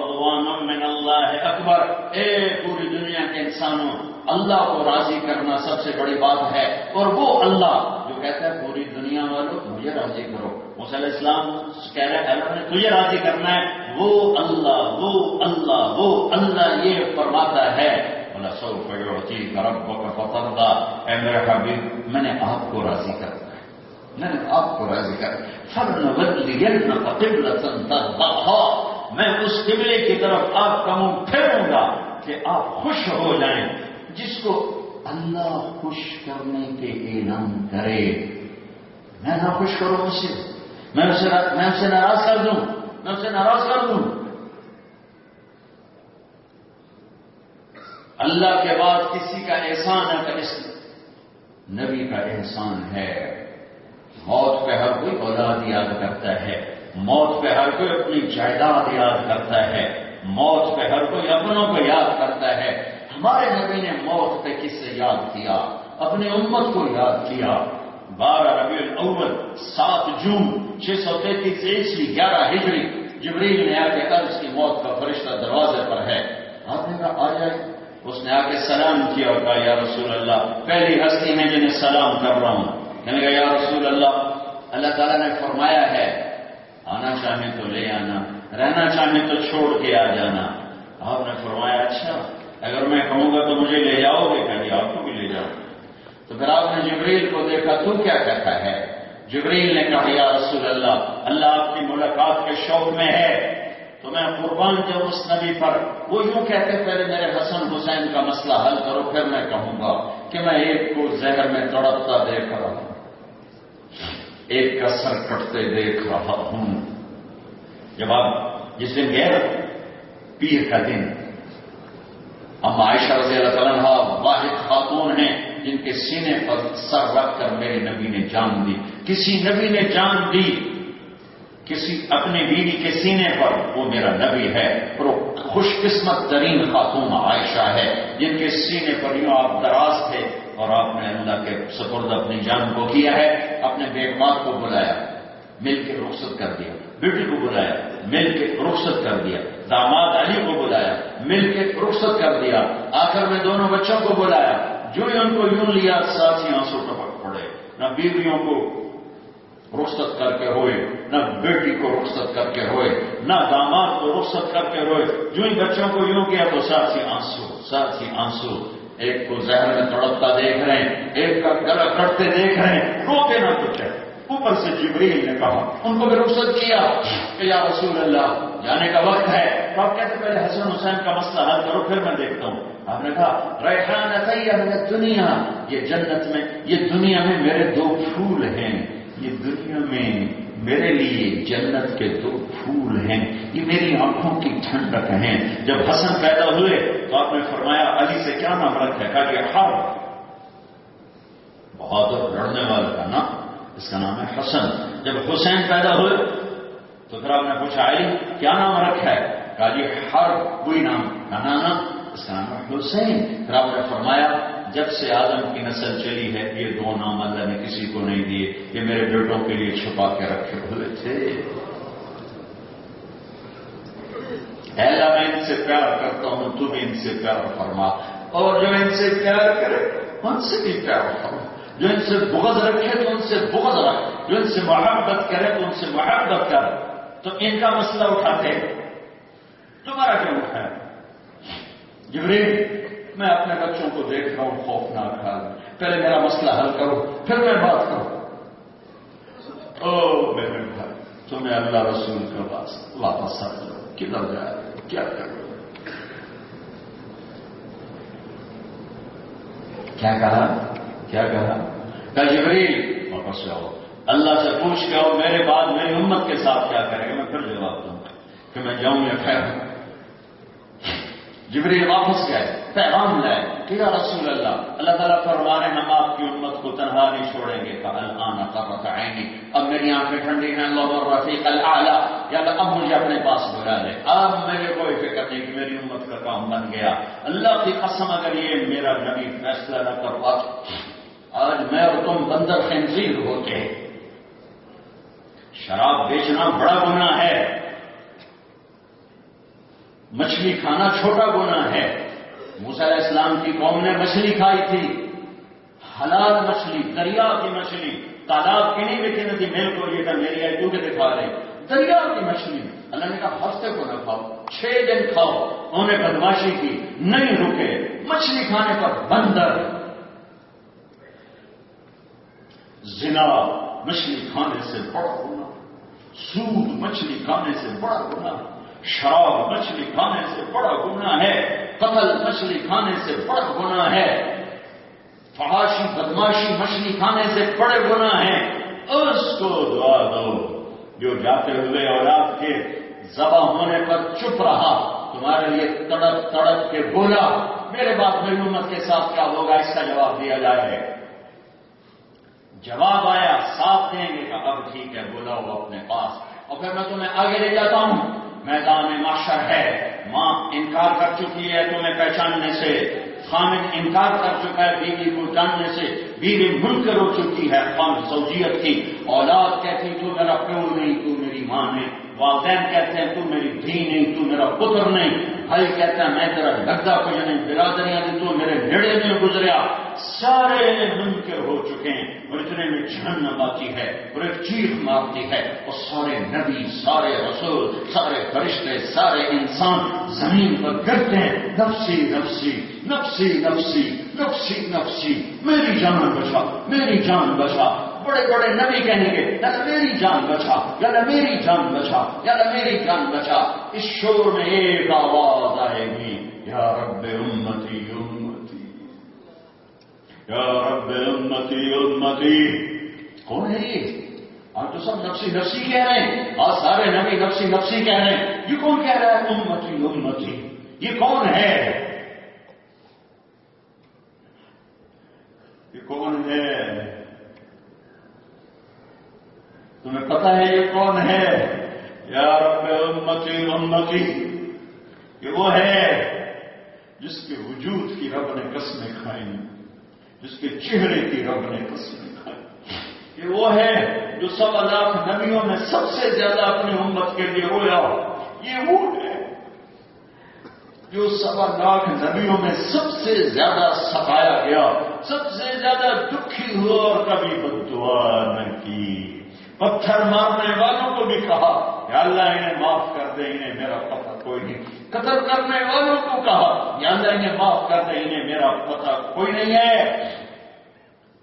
من اللہ اکبر، اے پوری دنیا کے انسانوں، اللہ کو راضی کرنا سب سے بڑی بات ہے۔ اور وہ اللہ جو کہتا ہے، پوری دنیا والوں مجھے راضی کرو۔ مسل اسلام کہہ رہے اللہ نے تجھے راضی کرنا ہے۔ وہ اللہ وہ اللہ وہ اللہ، یہ فرماتا ہے۔ بولا سو پڑوتی کرب کا فتردہ اے میرا حبیب، میں نے آپ کو راضی کرنا میں نے آپ کو راضی کر فن قبل میں اس قبلے کی طرف آپ کا منہ پھیروں گا کہ آپ خوش ہو جائیں۔ جس کو اللہ خوش کرنے کے اعلان کرے، میں نہ خوش کروں اسے میں اسے میں اسے ناراض کر دوں۔ میں اسے ناراض کر دوں۔ اللہ کے بعد کسی کا احسان ہے، نبی کا احسان ہے۔ موت پہ ہر کوئی اولاد یاد کرتا ہے۔ موت پہ ہر کوئی اپنی جائیداد یاد کرتا ہے۔ موت پہ ہر کوئی اپنوں کو یاد کرتا ہے۔ ہمارے نبی نے موت پہ کس سے یاد کیا؟ اپنی امت کو یاد کیا۔ بارہ ربیع الاول، سات جون، چھ سو تینتیس عیسوی، گیارہ ہجری، جبریل نے آ کے کل اس کی موت کا فرشتہ دروازے پر ہے۔ آپ نے کہا، آ جائے۔ اس نے آ کے سلام کیا اور کہا، یا رسول اللہ، پہلی ہستی میں جنہیں سلام کر رہا ہوں کہنے یا رسول اللہ اللہ تعالیٰ نے فرمایا ہے، آنا چاہیں تو لے آنا، رہنا چاہیں تو چھوڑ کے آ جانا. آپ نے فرمایا اچھا اگر میں کہوں گا تو مجھے لے جاؤ گے. کہ جی, آپ کو بھی لے جاؤ تو پھر آپ نے جبریل کو دیکھا، تو کیا کہتا ہے؟ جبریل نے کہا، یا رسول اللہ اللہ آپ کی ملاقات کے شوق میں ہے، تو میں قربان جب اس نبی پر. وہ یوں کہتے، پہلے میرے حسن حسین کا مسئلہ حل کرو، پھر میں کہوں گا کہ میں ایک کو زہر میں تڑپتا دیکھ رہا ہوں. ایک کا سر کٹتے دیکھ رہا ہوں۔ جب آپ جس دن گئے پیر کا دن۔ اب عائشہ رضی اللہ تعالیٰ واحد خاتون ہیں، جن کے سینے پر سر رکھ کر میرے نبی نے جان دی۔ کسی نبی نے جان دی، کسی اپنے بیوی کے سینے پر۔ وہ میرا نبی ہے اور وہ خوش قسمت ترین خاتون عائشہ ہے، جن کے سینے پر یوں آپ دراز تھے۔ اور آپ نے اللہ کے سپرد اپنی جان کو کیا ہے، اپنے بیگمات کو بلایا، مل کے رخصت کر دیا، بیٹی کو بلایا، مل کے رخصت کر دیا، داماد علی کو بلایا، مل کے رخصت کر دیا، آخر میں دونوں بچوں کو بلایا، جو ہی ان کو یوں لیا ساتھ ہی آنسو ٹپک پڑے۔ نہ بیویوں کو رخصت کر کے ہوئے، نہ بیٹی کو رخصت کر کے ہوئے، نہ داماد کو رخصت کر کے ہوئے۔ جو ہی بچوں کو یوں کیا تو ساتھ ہی آنسو ساتھ ہی آنسو۔ ایک کو زہر میں تڑپتا دیکھ رہے ہیں، ایک کا گلا کٹتے دیکھ رہے ہیں۔ روتے نہ کچھ ہے۔ اوپر سے جبریل نے کہا، ان کو بھی رخصت کیا کہ یا رسول اللہ، جانے کا وقت ہے۔ تو آپ کہتے پہلے حسن حسین کا مسئلہ حل کرو، پھر میں دیکھتا ہوں۔ آپ نے کہا ریحان طیب دنیا یہ جنت میں، یہ دنیا میں میرے دو پھول ہیں۔ یہ دنیا میں میرے لیے جنت کے دو پھول ہیں، یہ میری آنکھوں کی ٹھنڈک ہیں۔ جب حسن پیدا ہوئے تو آپ نے فرمایا، علی سے کیا نام رکھا؟ کہا کہ ہر۔ بہادر لڑنے والے کا نام، اس کا نام ہے حسن۔ جب حسین پیدا ہوئے تو پھر آپ نے پوچھا، علی، کیا نام رکھا ہے؟ کہا جی ہر کوئی نام۔ کا نانا، اس کا نام ہے حسین۔ پھر آپ نے فرمایا جب سے آدم کی نسل چلی ہے، یہ دو نام اللہ نے کسی کو نہیں دیے، یہ میرے بیٹوں کے لیے چھپا کے رکھے ہوئے تھے۔ ایلا میں ان سے پیار کرتا ہوں، تو بھی ان سے پیار فرما۔ اور جو ان سے پیار کرے، ان سے بھی پیار فرما۔ جو ان سے بغض رکھے، تو ان سے بغض رکھ جو ان سے محبت کرے، تو ان سے محبت کر تو ان کا مسئلہ اٹھاتے تمہارا کیوں اٹھا جبریل میں اپنے بچوں کو دیکھ رہا ہوں خوفناک حال۔ پہلے میرا مسئلہ حل کرو، پھر میں بات کروں۔ او میرے بھائی، تمہیں اللہ رسول کا پاس واپس آ جاؤ۔ کدھر جا رہے کیا کرو کیا کہا؟ کیا کہا؟ کہ جبریل، واپس جاؤ۔ اللہ سے پوچھ کے آؤ، میرے بعد میری امت کے ساتھ کیا کرے گا میں پھر جواب دوں۔ کہ میں جاؤں یا خیر جبریل واپس گئے، پیغام لائے کہ یا رسول اللہ اللہ تعالیٰ فرمانے، ہم آپ کی امت کو تنہا نہیں چھوڑیں گے۔ کہ الان قرت عینی اب میری آنکھیں ٹھنڈی ہیں، اللہ الرفیق الاعلی یا اللہ اب مجھے اپنے پاس بلا لے۔ اب میرے کوئی فکر نہیں کہ میری امت کا کام بن گیا۔ اللہ کی قسم اگر یہ میرا نبی فیصلہ نہ کروا آج میں اور تم بندر خنزیر ہوتے۔ شراب بیچنا بڑا گناہ ہے۔ مچھلی کھانا چھوٹا گناہ ہے۔ علیہ السلام کی قوم نے مچھلی کھائی تھی۔ حلال مچھلی، دریا کی مچھلی۔ تالاب کی نہیں لیکن ندی میل کو یہ میری آئی ٹو کے دکھا رہے دریا کی مچھلی۔ اللہ نے کہا، ہفتے کو نہ کھاؤ، چھ دن کھاؤ۔ انہوں نے بدماشی کی، نہیں رکے۔ مچھلی کھانے پر بندر۔ زنا، مچھلی کھانے سے بڑا گنا سود، مچھلی کھانے سے بڑا گنا شراب مچھلی کھانے سے بڑا گنا ہے، قتل مچھلی کھانے سے بڑا گنا ہے۔ فحاشی، بدماشی مچھلی کھانے سے بڑے گنا ہے اس کو دعا دو۔ جو جاتے ہوئے اور آپ کے ذبح ہونے پر چپ رہا، تمہارے لیے تڑپ تڑپ کے بولا، میرے بات میری امت کے ساتھ کیا ہوگا؟ اس کا جواب دیا جائے۔ جواب آیا صاف دیں گے کہ اب ٹھیک ہے، بولا وہ اپنے پاس۔ اور پھر میں تمہیں آگے لے جاتا ہوں۔ میدان معاشر ہے۔ ماں انکار کر چکی ہے تمہیں پہچاننے سے۔ خامد انکار کر چکا ہے بیوی کو جاننے سے۔ بیوی منکر ہو چکی ہے خام سوجیت کی۔ اولاد کہتی تو میرا پیو نہیں، تو میری ماں نے والدین کہتے ہیں تو میری دھی نہیں تو میرا پتر نہیں. بھائی کہتا ہے، میں تیرا لگتا کو یعنی برادریاں تو میرے نیڑے میں گزریا. سارے منکر ہو چکے ہیں، اور اتنے میں جہنم آتی ہے، اور ایک چیخ مارتی ہے، اور سارے نبی، سارے رسول، سارے فرشتے، سارے انسان زمین پر گرتے ہیں، نفسی نفسی نفسی نفسی نفسی نفسی، میری جان بچا، میری جان بچا. بڑے بڑے نبی کہنے گے یا میری جان بچا یا میری جان بچا یا میری جان بچا، اس شور میں ایک آواز آئے گی، یا رب امتی امتی، یا رب امتی امتی۔ کون ہے یہ؟ آج تو سب نفسی نفسی کہہ رہے ہیں، آج سارے نبی نفسی نفسی کہہ رہے ہیں۔ یہ کون کہہ رہا ہے؟ امتی امتی۔ یہ کون ہے؟ یہ کون ہے؟ تمہیں پتا ہے یہ کون ہے؟ یا رب امتی امتی یہ وہ ہے جس کے وجود کی رب نے قسمیں کھائیں، جس کے چہرے کی رب نے قسمیں کھائی یہ وہ ہے جو سب لاکھ نبیوں میں سب سے زیادہ اپنی امت کے لیے رویا یہ وہ ہے جو سوا لاکھ نبیوں میں سب سے زیادہ ستایا گیا، سب سے زیادہ دکھی ہوا اور کبھی بدعا نہ کی۔ پتھر مارنے والوں کو بھی کہا کہ اللہ انہیں معاف کر دے، انہیں میرا پتہ کوئی نہیں۔ قتل کرنے والوں کو کہا یا اللہ انہیں معاف کر دے، انہیں میرا پتہ کوئی نہیں ہے۔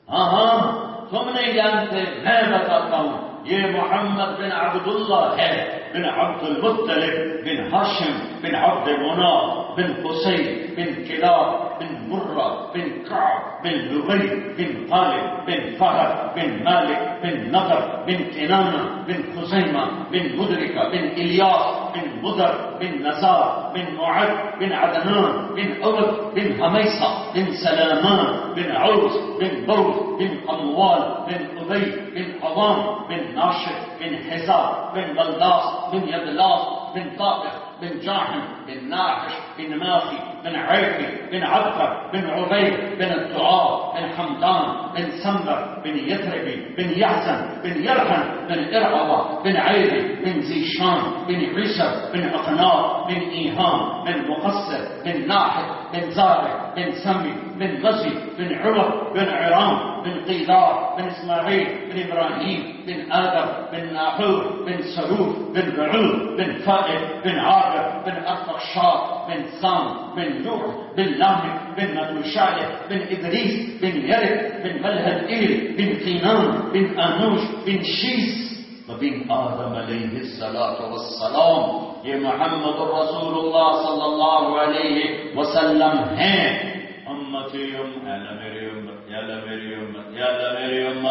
ہاں ہاں تم نہیں جانتے، میں بتاتا ہوں، یہ محمد بن عبداللہ ہے، بن عبد المطلب بن ہاشم بن عبد منا بن حسین بن کلاب بن مرہ بن کعب بن لبئی بن غالب بن فہد بن مالک بن نظر بن کنانا بن خزیمہ بن مدرکہ بن الیاس بن مدر بن نزار بن معد بن عدنان بن عبد بن حمیسہ بن سلامان بن عوز بن بوز بن أموال بن ابی بن عوام بن ناشر بن حزار بن بلداس بن يدلاس بن طائف بن جاحم بن ناحش بن ماخي بن عيفي بن عبقر بن عبيد بن الدعاء بن حمدان بن سمبر بن يثربي بن يحزن بن يرحن بن إرعوة بن عيبي بن زيشان بن عيسى بن أقنار بن إيهام بن مقصر بن ناحد بن زارع بن سمي بن غزي بن عمر بن عرام بن قيدار بن إسماعيل بن إبراهيم بن آدم بن ناحور بن سروف بن رعود بن فائد بن عابر بن شاء بن سام بن نوح بن لامك بن نتوشاية بن إدريس بن يرب بن ملهب إيل بن قينان بن أنوش بن شيس وبن آدم عليه الصلاة والسلام يا محمد رسول الله صلى الله عليه وسلم ها أمتي يا أم. لا مريم يا لا مريم يا لا مريم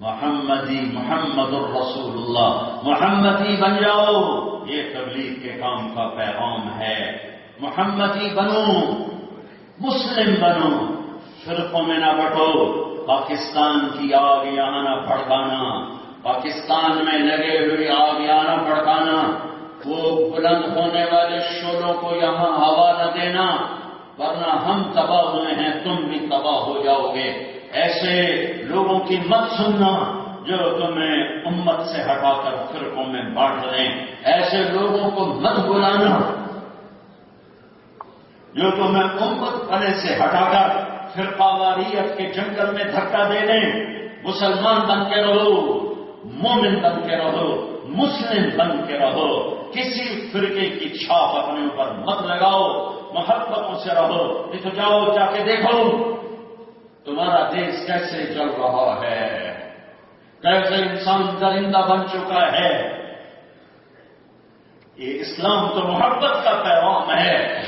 محمدی محمد الرسول اللہ محمدی بن جاؤ، یہ تبلیغ کے کام کا پیغام ہے۔ محمدی بنو، مسلم بنو، فرقوں میں نہ بٹو، پاکستان کی آگ یہاں نہ بھڑکانا، پاکستان میں لگے ہوئے آگ یہاں نہ بھڑکانا، وہ بلند ہونے والے شولوں کو یہاں ہوا نہ دینا، ورنہ ہم تباہ ہوئے ہیں، تم بھی تباہ ہو جاؤ گے۔ ایسے لوگوں کی مت سننا جو تمہیں امت سے ہٹا کر فرقوں میں بانٹ دیں ایسے لوگوں کو مت بلانا جو تمہیں امت پنے سے ہٹا کر فرقہ واریت کے جنگل میں دھکا دے دیں۔ مسلمان بن کے رہو، مومن بن کے رہو، مسلم بن کے رہو۔ کسی فرقے کی چھاپ اپنے اوپر مت لگاؤ، محبتوں سے رہو۔ یہ تو جاؤ جا کے دیکھو۔ تمہارا دیش کیسے چل رہا ہے؟ کیسے انسان درندہ بن چکا ہے؟ یہ اسلام تو محبت کا پیغام ہے۔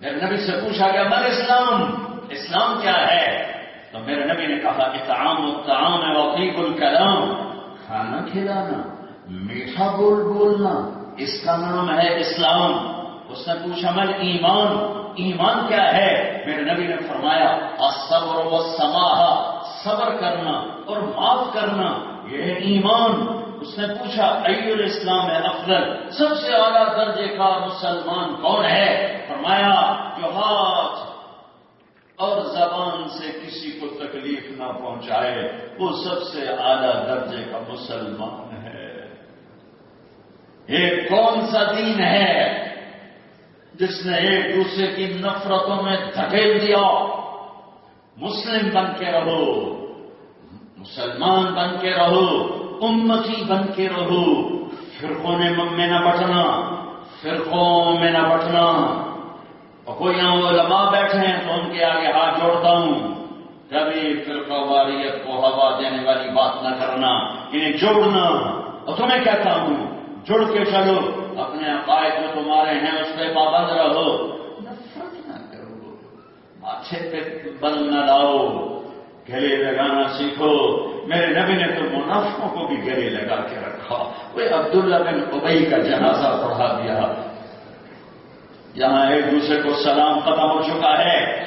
میرے نبی سے پوچھا گیا مر اسلام اسلام کیا ہے؟ تو میرے نبی نے کہا اطعام الطعام وقیق الکلام۔ کھانا کھلانا، میٹھا بول بولنا، اس کا نام ہے اسلام۔ اس نے پوچھا مل ایمان؟ ایمان کیا ہے؟ میرے نبی نے فرمایا صبر و سماہ صبر کرنا اور معاف کرنا، یہ ایمان۔ اس نے پوچھا ای الاسلام ہے افضل؟ سب سے اعلیٰ درجے کا مسلمان کون ہے؟ فرمایا، جو ہاتھ اور زبان سے کسی کو تکلیف نہ پہنچائے، وہ سب سے اعلیٰ درجے کا مسلمان ہے۔ ایک کون سا دین ہے؟ جس نے ایک دوسرے کی نفرتوں میں دھکیل دیا، مسلم بن کے رہو، مسلمان بن کے رہو، امتی بن کے رہو۔ فرقوں نے میں نہ بٹنا، فرقوں میں نہ بٹنا۔ اور کوئی یہاں علماء بیٹھے ہیں تو ان کے آگے ہاتھ جوڑتا ہوں۔ کبھی فرقہ واریت کو ہوا دینے والی بات نہ کرنا، انہیں جوڑنا۔ اور تمہیں کہتا ہوں جڑ کے چلو۔ اپنے عقائد جو تمہارے ہیں اس پہ پابند رہو۔ نفرت نہ کرو۔ ماتھے پہ بل نہ لاؤ۔ گلے لگانا سیکھو۔ میرے نبی نے تو منافقوں کو بھی گلے لگا کے رکھا۔ وہ عبداللہ بن ابئی کا جنازہ پڑھا دیا۔ یہاں ایک دوسرے کو سلام ختم ہو چکا ہے۔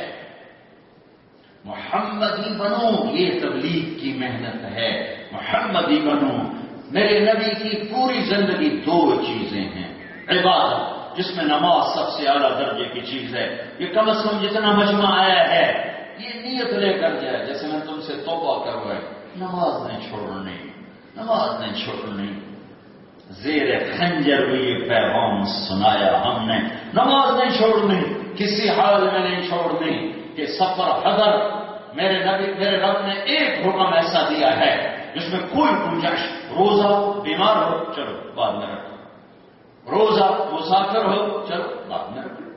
محمدی بنو یہ تبلیغ کی محنت ہے۔ محمدی بنو میرے نبی کی پوری زندگی دو چیزیں ہیں۔ عبادت، جس میں نماز سب سے اعلیٰ درجے کی چیز ہے۔ یہ کم از کم جتنا مجمع آیا ہے، یہ نیت لے کر جائے۔ جیسے میں تم سے توبہ کروائے نماز نہیں چھوڑنی، نماز نہیں چھوڑنی۔ زیر خنجر بھی یہ پیغام سنایا ہم نے۔ نماز نہیں چھوڑنی، کسی حال میں نہیں چھوڑنی کہ سفر حضر، میرے نبی، میرے رب نے ایک حکم ایسا دیا ہے، جس میں کوئی گنجائش روزہ بیمار ہو، چلو، بعد میں رکھو روزہ مسافر ہو، چلو، بعد میں رکھ لو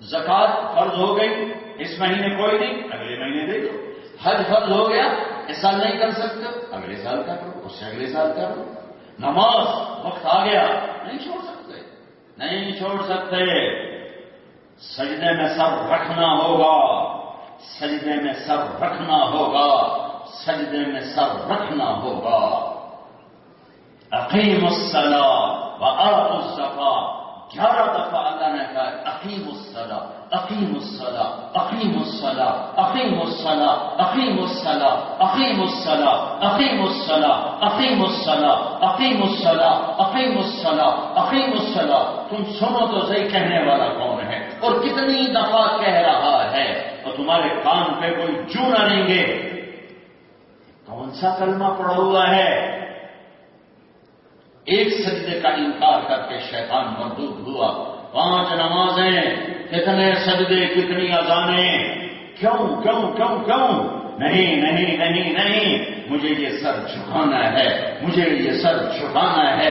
زکات فرض ہو گئی، اس مہینے کوئی نہیں، اگلے مہینے دے دو۔ حج فرض ہو گیا، اس سال نہیں کر سکتے، اگلے سال کر لو، اس سے اگلے سال کر لو۔ نماز وقت آ گیا، نہیں چھوڑ سکتے۔ نہیں چھوڑ سکتے۔ سجدے میں سب رکھنا ہوگا۔ سجدے میں سب رکھنا ہوگا۔ سجدے میں سب رکھنا ہوگا۔ عقیم السلام و آت الصفا گیارہ دفعہ اللہ نے کہا عقیم السلام عقیم السلام عقیم السلام عقیم السلام عقیم السلام عقیم السلام عقیم السلام عقیم السلام عقیم السلام عقیم السلام عقیم السلام تم سنو تو صحیح کہنے والا کون ہے اور کتنی دفعہ کہہ رہا ہے اور تمہارے کان پہ کوئی جو نہ لیں گے کون سا کلمہ پڑا ہوا ہے ایک سجدے کا انکار کر کے شیطان مردود ہوا۔ پانچ نمازیں، کتنے سجدے، کتنی اذانیں۔ کیوں کیوں کیوں کیوں؟ نہیں نہیں نہیں نہیں۔ مجھے یہ سر جھکانا ہے، مجھے یہ سر جھکانا ہے۔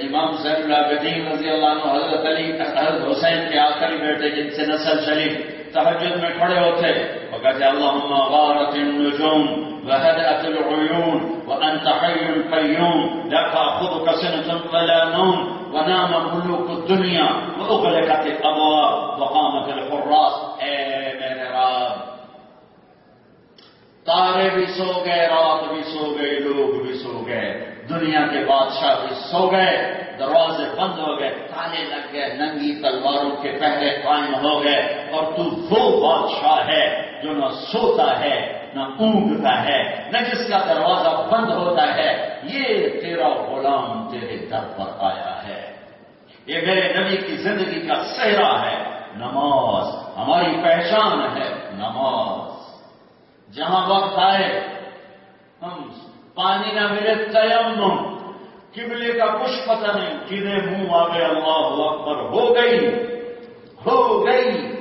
امام صحیح اللہ رضی اللہ عنہ، حضرت علی، حضرت حسین کے آخری بیٹے جن سے نسل چلی تحجد میں کھڑے ہوتے وہ کہتے اللہم غارت النجوم وهدأت العيون وأنت حي قيوم لا تأخذك سنة ولا نوم ونام ملوك الدنيا وأغلقت الأبواب وقامت الحراس۔ اے میرے رب، تارے بھی سو گئے، رات بھی سو گئے، لوگ بھی سو گئے۔ دنیا کے بادشاہ بھی سو گئے، دروازے بند ہو گئے، تالے لگ گئے، ننگی تلواروں کے پہلے قائم ہو گئے۔ اور تو وہ بادشاہ ہے جو نہ سوتا ہے، نہ اونگتا ہے، نہ جس کا دروازہ بند ہوتا ہے۔ یہ تیرا غلام تیرے در پر آیا ہے۔ یہ میرے نبی کی زندگی کا سہرا ہے۔ نماز ہماری پہچان ہے، نماز۔ جہاں وقت آئے، ہم پانی نہ ملے تیم قبلے کا کچھ پتہ نہیں کنہیں منہ آ گئے اللہ اکبر ہو گئی ہو گئی۔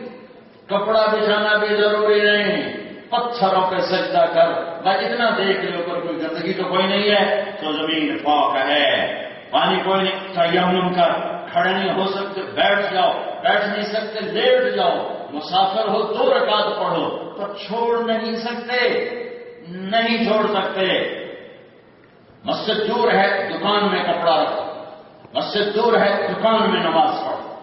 کپڑا بچھانا بھی ضروری نہیں، پتھروں پہ سجدہ کر۔ میں اتنا دیکھ لو پر کوئی گندگی تو کوئی نہیں ہے، تو زمین پاک ہے۔ پانی کوئی نہیں تیم کر۔ کھڑے نہیں ہو سکتے، بیٹھ جاؤ۔ بیٹھ نہیں سکتے، لیٹ جاؤ۔ مسافر ہو دو رکعت پڑھو تو چھوڑ نہیں سکتے، نہیں چھوڑ سکتے۔ مسجد دور ہے، دکان میں کپڑا رکھو۔ مسجد دور ہے، دکان میں نماز پڑھو۔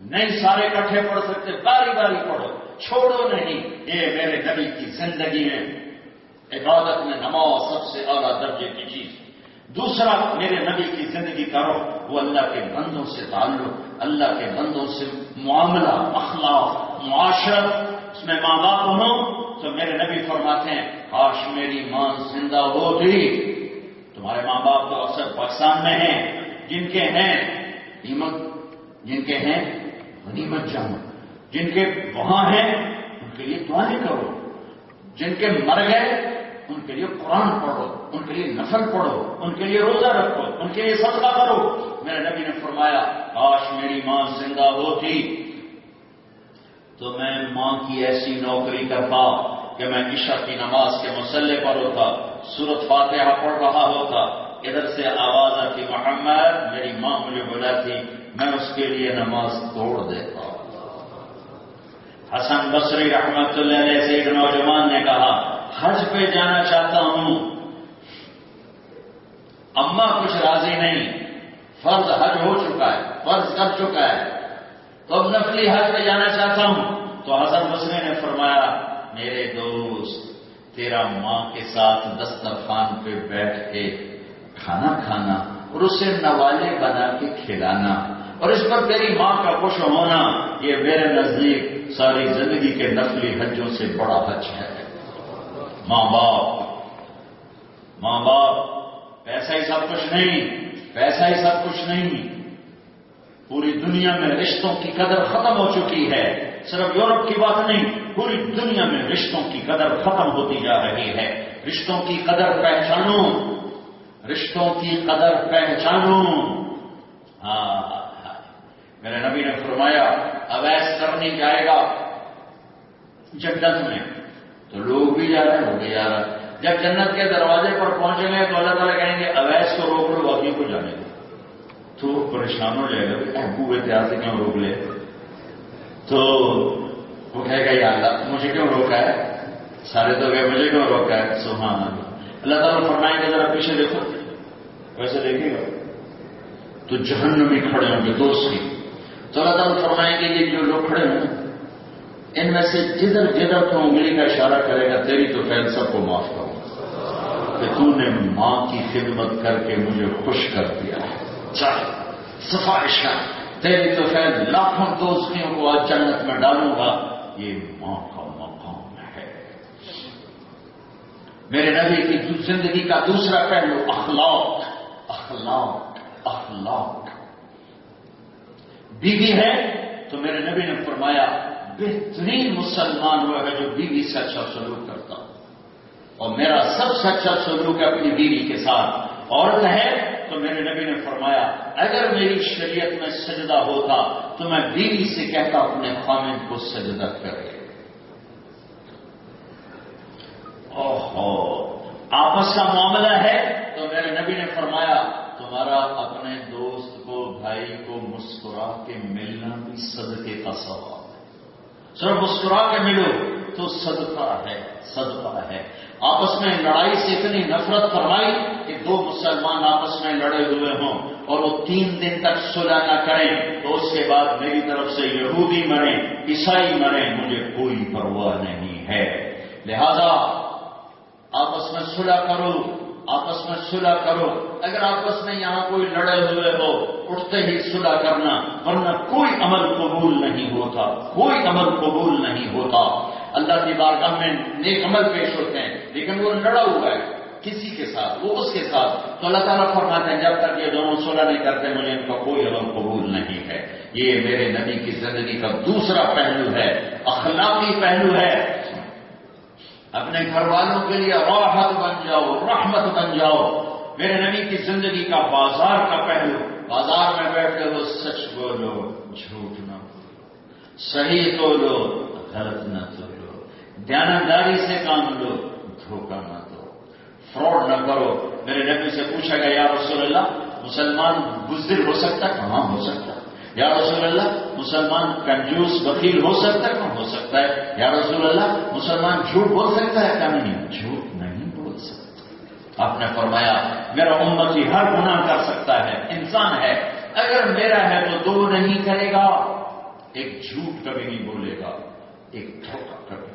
نہیں سارے کٹھے پڑھ سکتے باری باری پڑھو۔ چھوڑو نہیں، یہ میرے نبی کی زندگی میں عبادت میں نماز سب سے اعلیٰ درجے کی چیز۔ دوسرا، میرے نبی کی زندگی کرو وہ اللہ کے بندوں سے تعلق، اللہ کے بندوں سے معاملہ، اخلاق، معاشرت۔ اس میں ماں باپ ہوں۔ تو میرے نبی فرماتے ہیں، کاش میری ماں زندہ ہوتی۔ تمہارے ماں باپ تو اکثر پاکستان میں ہیں، جن کے ہیں نیمت، جن کے ہیں غنیمت جنگ جن کے وہاں ہیں، ان کے لیے دعائیں کرو۔ جن کے مر گئے، ان کے لیے قرآن پڑھو۔ ان کے لیے نفل پڑھو۔ ان کے لیے روزہ رکھو۔ ان کے لیے صدقہ کرو۔ میرے نبی نے فرمایا، کاش میری ماں زندہ ہوتی۔ تو میں ماں کی ایسی نوکری کرتا کہ میں عشاء کی نماز کے مسلح پر ہوتا سورت فاتحہ پڑھ رہا ہوتا، ادھر سے آواز آتی، محمد، میری ماں مجھے بلاتی میں اس کے لیے نماز توڑ دیتا. حسن بصری رحمت اللہ علیہ سے ایک نوجوان نے کہا، حج پہ جانا چاہتا ہوں، اما کچھ راضی نہیں، فرض حج ہو چکا ہے، فرض کر چکا ہے تو اب نفلی حج پہ جانا چاہتا ہوں۔ تو حسن بسری نے فرمایا، میرے دوست، تیرا ماں کے ساتھ دسترخوان پہ بیٹھ کے کھانا کھانا اور اسے نوالے بنا کے کھلانا اور اس پر تیری ماں کا خوش ہونا، یہ میرے نزدیک ساری زندگی کے نقلی حجوں سے بڑا حج ہے۔ ماں باپ ماں باپ، پیسہ ہی سب کچھ نہیں، پیسہ ہی سب کچھ نہیں۔ پوری دنیا میں رشتوں کی قدر ختم ہو چکی ہے۔ صرف یورپ کی بات نہیں، پوری دنیا میں رشتوں کی قدر ختم ہوتی جا رہی ہے۔ رشتوں کی قدر پہچانو۔ رشتوں کی قدر پہچانو۔ ہاں میرے نبی نے فرمایا اویس کرنی جائے گا جنت میں۔ تو لوگ بھی جا رہے ہیں، وہ بھی جا رہا جب جنت کے دروازے پر پہنچیں گے تو اللہ تعالیٰ کہیں گے اویس کو روک لو باقی کو جانے دو۔ تو پریشان ہو جائے گا ابو احتیاط سے کیوں روک لے؟ تو وہ کہے گا، یا اللہ، مجھے کیوں روکا ہے؟ سارے تو گئے مجھے کیوں روکا ہے؟ سبحان اللہ۔ اللہ تعالیٰ فرمائیں گے ذرا پیچھے دیکھو۔ ویسے دیکھے گا۔ تو جہنمی میں کھڑے ہوں گے دوست کی۔ تو اللہ تعالیٰ فرمائیں گے یہ جو لوگ کھڑے ہوں، ان میں سے جدھر جدھر تو انگلی کا اشارہ کرے گا، تیری تو فیل، سب کو معاف کروں کہ تو نے ماں کی خدمت کر کے مجھے خوش کر دیا۔ ہے چاہے سفارش کا تیری تو فیل لاکھوں دوستیوں کو آج جنت میں ڈالوں گا۔ یہ ماں کا مقام ہے۔ میرے نبی کی زندگی کا دوسرا پہلو اخلاق اخلاق اخلاق۔ بیوی ہے تو میرے نبی نے فرمایا، بہترین مسلمان ہوا ہے جو بیوی سے اچھا سلوک کرتا۔ اور میرا سب سے اچھا سلوک ہے اپنی بیوی کے ساتھ۔ عورت ہے تو میرے نبی نے فرمایا، اگر میری شریعت میں سجدہ ہوتا تو میں بیوی سے کہتا اپنے خامد کو سجدہ کرے۔ اوہو، آپس کا معاملہ ہے؟ تو میرے نبی نے فرمایا، تمہارا اپنے دوست کو، بھائی کو مسکرا کے ملنا بھی صدقے کا سوال صرف مسکرا کے ملو۔ تو صدقہ ہے صدقہ ہے۔ آپس میں لڑائی سے اتنی نفرت فرمائی کہ دو مسلمان آپس میں لڑے ہوئے ہوں اور وہ تین دن تک سلا نہ کریں تو اس کے بعد میری طرف سے یہودی مرے، عیسائی مرے، مجھے کوئی پرواہ نہیں ہے۔ لہذا آپس میں سلا کرو، آپس میں سلا کرو۔ اگر آپس میں یہاں کوئی لڑے ہوئے ہو، اٹھتے ہی سلا کرنا، ورنہ کوئی عمل قبول نہیں ہوتا، کوئی عمل قبول نہیں ہوتا۔ اللہ کی بارگاہ میں نیک عمل پیش ہوتے ہیں، لیکن وہ لڑا ہوا ہے کسی کے ساتھ، وہ اس کے ساتھ۔ تو اللہ تعالیٰ فرماتے ہیں، جب تک یہ دونوں سولہ نہیں کرتے، مجھے ان کا کوئی عمل قبول نہیں ہے۔ یہ میرے نبی کی زندگی کا دوسرا پہلو ہے، اخلاقی پہلو ہے۔ اپنے گھر والوں کے لیے راحت بن جاؤ، رحمت بن جاؤ۔ میرے نبی کی زندگی کا بازار کا پہلو، بازار میں بیٹھے ہو سچ بولو، جھوٹ نہ بولو۔ صحیح تو لو غلط نہ دیانتداری سے کام لو دھوکہ نہ دو۔ فراڈ نہ کرو۔ میرے نبی سے پوچھا گیا، یا رسول اللہ، مسلمان بزدل ہو سکتا کہاں ہو سکتا یا رسول اللہ، مسلمان کنجوس وکیل ہو سکتا ہے؟ کہاں ہو سکتا ہے؟ یا رسول اللہ، مسلمان جھوٹ بول سکتا ہے؟ کیا نہیں؟ جھوٹ نہیں بول سکتا۔ آپ نے فرمایا، میرا امت ہی ہر گناہ کر سکتا ہے، انسان ہے۔ اگر میرا ہے تو دو نہیں کرے گا۔ ایک جھوٹ کبھی نہیں بولے گا۔ ایک دھوکہ کبھی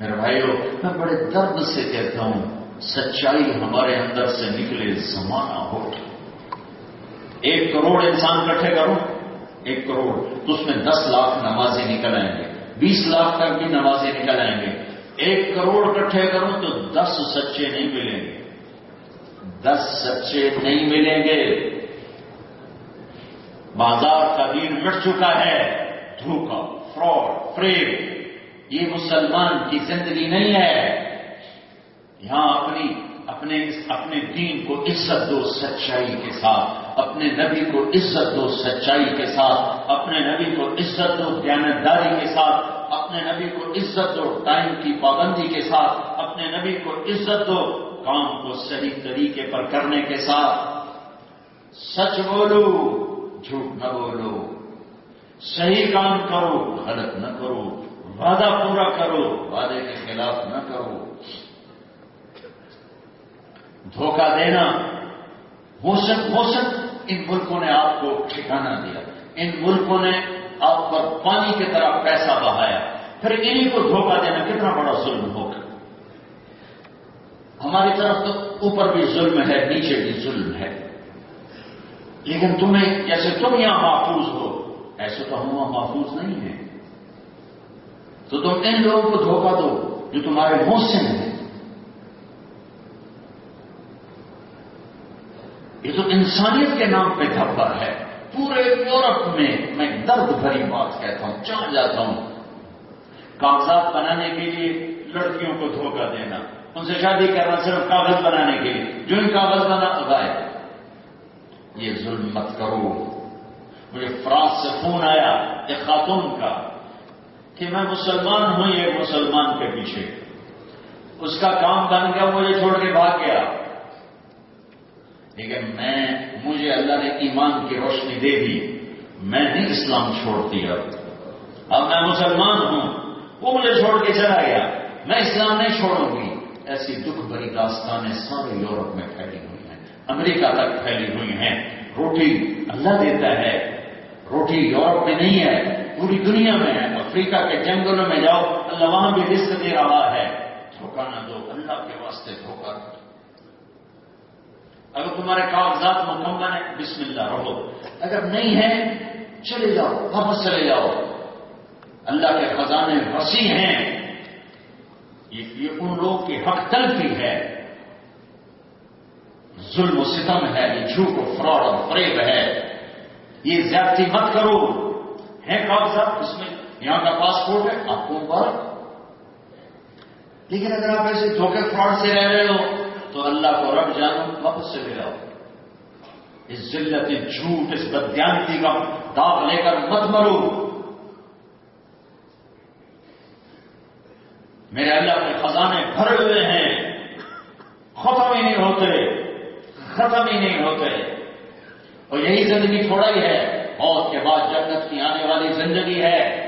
میرے بھائیو، میں بڑے درد سے کہتا ہوں، سچائی ہمارے اندر سے نکلے، زمانہ ہو۔ ایک کروڑ انسان کٹھے کرو، ایک کروڑ، تو اس میں دس لاکھ نمازیں نکل آئیں گے، بیس لاکھ تک بھی نمازیں نکل آئیں گے۔ ایک کروڑ کٹھے کرو تو دس سچے نہیں ملیں گے۔ دس سچے نہیں ملیں گے۔ بازار کا دین مٹ چکا ہے۔ دھوکا فراڈ، فریب یہ مسلمان کی زندگی نہیں ہے۔ یہاں اپنی، اپنے اپنے دین کو عزت دو سچائی کے ساتھ، اپنے نبی کو عزت دو سچائی کے ساتھ، اپنے نبی کو عزت دو دیانتداری کے ساتھ، اپنے نبی کو عزت دو ٹائم کی پابندی کے ساتھ، اپنے نبی کو عزت دو کام کو صحیح طریقے پر کرنے کے ساتھ۔ سچ بولو، جھوٹ نہ بولو۔ صحیح کام کرو، غلط نہ کرو۔ وعدہ پورا کرو۔ وعدے کے خلاف نہ کرو۔ دھوکہ دینا۔ موسم موسم ان ملکوں نے آپ کو ٹھکانا دیا۔ ان ملکوں نے آپ پر پانی کی طرح پیسہ بہایا۔ پھر انہیں کو دھوکہ دینا کتنا بڑا ظلم ہوگا۔ ہماری طرف تو اوپر بھی ظلم ہے، نیچے بھی ظلم ہے۔ لیکن تمہیں جیسے تم یہاں محفوظ ہو، ایسے تو ہم وہاں محفوظ نہیں ہیں۔ تو تم ان لوگوں کو دھوکہ دو جو تمہارے محسن ہیں یہ تو انسانیت کے نام پہ دھبا ہے۔ پورے یورپ میں میں درد بھری بات کہتا ہوں چاہ جاتا ہوں۔ کاغذات بنانے کے لیے لڑکیوں کو دھوکہ دینا، ان سے شادی کرنا صرف کاغذ بنانے کے لیے، جو ان کاغذ بنا اگائے یہ ظلم مت کرو۔ مجھے فرانس سے فون آیا، ایک خاتون کا۔ کہ میں مسلمان ہوں ایک مسلمان کے پیچھے۔ اس کا کام بن گیا، مجھے چھوڑ کے بھاگ گیا۔ لیکن میں، مجھے اللہ نے ایمان کی روشنی دے دی۔ میں نہیں اسلام چھوڑتی اب اب میں مسلمان ہوں، وہ مجھے چھوڑ کے چلا گیا۔ میں اسلام نہیں چھوڑوں گی۔ ایسی دکھ بھری داستانیں سارے یورپ میں پھیلی ہوئی ہیں، امریکہ تک پھیلی ہوئی ہیں۔ روٹی اللہ دیتا ہے، روٹی یورپ میں نہیں ہے۔ پوری دنیا میں ہے، افریقہ کے جنگلوں میں جاؤ، اللہ وہاں بھی رزق دے رہا ہے۔ دھوکہ نہ دو، اللہ کے واسطے دھوکہ اگر تمہارے کاغذات مکمل ہیں بسم اللہ رہو اگر نہیں ہے، چلے جاؤ، واپس چلے جاؤ۔ اللہ کے خزانے وسیع ہیں۔ یہ ان لوگوں کی حق تلفی ہے۔ ظلم و ستم ہے، یہ جھوٹ و فراڈ اور فریب ہے۔ یہ زیادتی مت کرو۔ ہے کاغذات اس میں یہاں کا پاسپورٹ ہے، آپ کو بات لیکن اگر آپ ایسے دھوکے فراڈ سے رہ رہے ہو، تو اللہ کو رب جانو، واپس سے لے آؤ اس ذلت جھوٹ، اس بدیانتی کا داغ لے کر مت مرو۔ میرے اللہ کے خزانے بھرے ہوئے ہیں۔ ختم ہی نہیں ہوتے۔ ختم ہی نہیں ہوتے۔ اور یہی زندگی تھوڑا ہی ہے۔ موت کے بعد جنت کی آنے والی زندگی ہے۔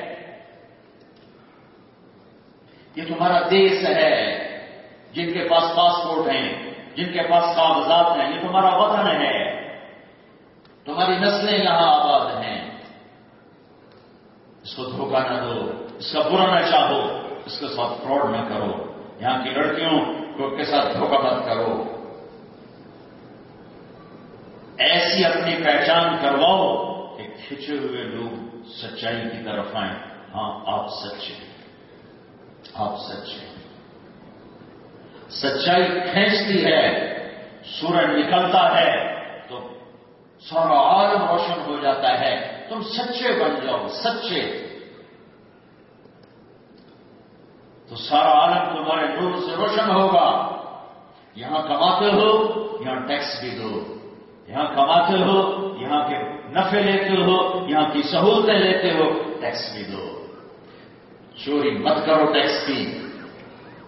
یہ تمہارا دیش ہے، جن کے پاس پاسپورٹ ہیں، جن کے پاس کاغذات ہیں، یہ تمہارا وطن ہے۔ تمہاری نسلیں یہاں آباد ہیں۔ اس کو دھوکہ نہ دو، اس کا برا نہ چاہو اس کے ساتھ فراڈ نہ کرو۔ یہاں کی لڑکیوں کو کے ساتھ دھوکہ مت کرو۔ ایسی اپنی پہچان کرواؤ کہ کھچے ہوئے لوگ سچائی کی طرف آئیں۔ ہاں آپ سچے آپ سچے سچائی کھینچتی ہے، سورج نکلتا ہے، تو سارا عالم روشن ہو جاتا ہے۔ تم سچے بن جاؤ، سچے۔ تو سارا عالم تمہارے نور سے روشن ہوگا۔ یہاں کماتے ہو، یہاں ٹیکس بھی دو۔ یہاں کماتے ہو، یہاں کے نفے لیتے ہو یہاں کی سہولتیں لیتے ہو ٹیکس بھی دو. چوری مت کرو ٹیکس کی.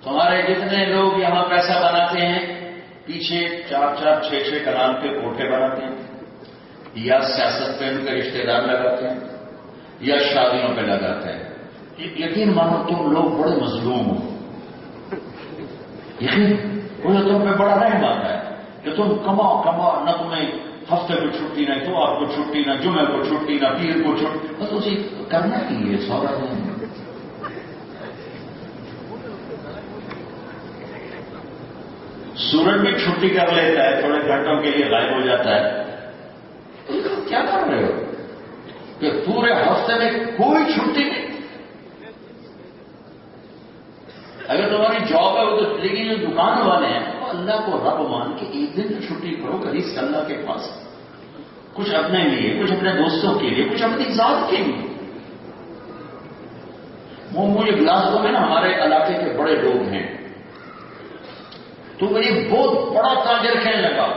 تمہارے جتنے لوگ یہاں پیسہ بناتے ہیں، پیچھے چار چار چھ چھ کنال کے کوٹھے بناتے ہیں، یا سیاست پہ ان کے رشتے دار لگاتے ہیں، یا شادیوں پہ لگاتے ہیں. یقین مانو تم لوگ بڑے مظلوم ہو. یقین؟ مجھے تم پہ بڑا رحم آتا ہے کہ تم کماؤ کماؤ، نہ تمہیں ہفتے کو چھٹی نہ اتوار کو چھٹی نہ جمعے کو چھٹی نہ پیر کو چھٹی۔ بس اسے کرنا ہی ہے سورت ہے۔ سورج بھی چھٹی کر لیتا ہے تھوڑے گھنٹوں کے لیے غائب ہو جاتا ہے۔ کیا کر رہے ہو؟ کہ پورے ہفتے میں کوئی چھٹی نہیں۔ اگر تمہاری جاب ہے وہ تو لیکن جو دکان والے ہیں۔ اللہ کو رب مان کے ایک دن چھٹی کرو کبھی اللہ کے پاس۔ کچھ اپنے لیے، کچھ اپنے دوستوں کے لیے، کچھ اپنی ذات کے لیے۔ وہ مجھے گلاسگو میں نا، ہمارے علاقے کے بڑے لوگ ہیں۔ تو میری بہت بڑا تاجر کہنے لگا،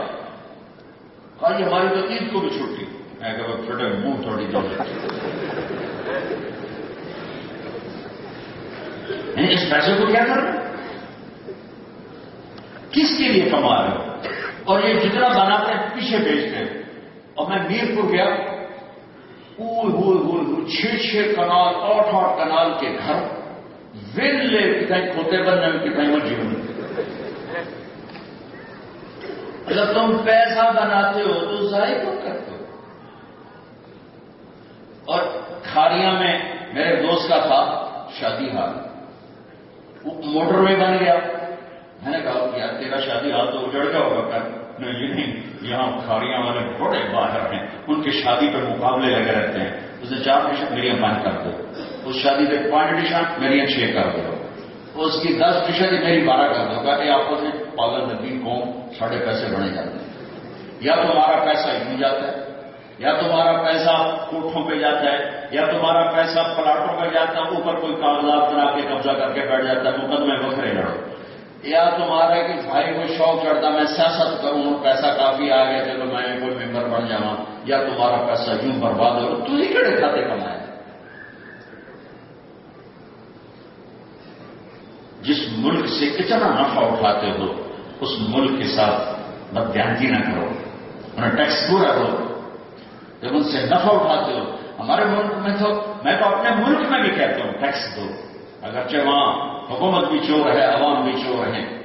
کہا یہ ہماری تو عید کو بھی چھٹی۔ میں کہ چھوٹے منہ تھوڑی دیر یعنی اس پیسے کو کیا کر کس کے لیے کما رہے ہو؟ اور یہ جتنا بناتے ہیں پیچھے بیچتے ہیں؟ اور میں میر پور گیا ہوئے ہوئے ہوئے چھ چھ کنال، آٹھ آٹھ کنال کے گھر۔ ویل لے، کتنے کھوتے بننے میں کتنے وہ جیون۔ اگر تم پیسہ بناتے ہو تو ضائع کیوں کرتے ہو۔ اور کھاریاں میں، میرے دوست کا تھا، شادی ہال وہ موٹر وے بن گیا۔ میں نے کہا یار تیرا شادی ہال تو اجڑ گیا ہوگا کر نہیں نہیں، یہاں کھاڑیاں والے بڑے باہر ہیں۔ ان کی شادی پر مقابلے لگے رہتے ہیں۔ اسے چار ٹیشن میری بند کر دو۔ اس شادی پہ پانچ ٹیشن میری چھ کر دو۔ اس کی دس ٹیشن میری بارہ کر دو۔ کہ آپ کو پاگل ندی قوم، ساڑھے پیسے بڑھے جاتے ہیں۔ یا تمہارا پیسہ یوں جاتا ہے، یا تمہارا پیسہ کوٹھوں پہ جاتا ہے، یا تمہارا پیسہ پلاٹوں پہ جاتا ہے، اوپر کوئی کاغذات بنا کے قبضہ کر کے بیٹھ جاتا ہے، مقدمے بکرے لڑو۔ یا تمہارا کہ بھائی کو شوق چڑھتا میں سیاست کروں پیسہ کافی آ گیا، چلو میں کوئی ممبر بن جاؤں، یا تمہارا پیسہ یوں برباد ہو، تو ہی کڑے کھاتے کمائے۔ جس ملک سے اتنا نفع اٹھاتے ہو، اس ملک کے ساتھ بدیانتی نہ کرو، انہیں ٹیکس پورا دو؟ جب ان سے نفع اٹھاتے ہو، ہمارے ملک میں تو میں تو اپنے ملک میں بھی کہتا ہوں، ٹیکس دو۔ اگرچہ وہاں حکومت بھی چور ہے، عوام بھی چور ہیں۔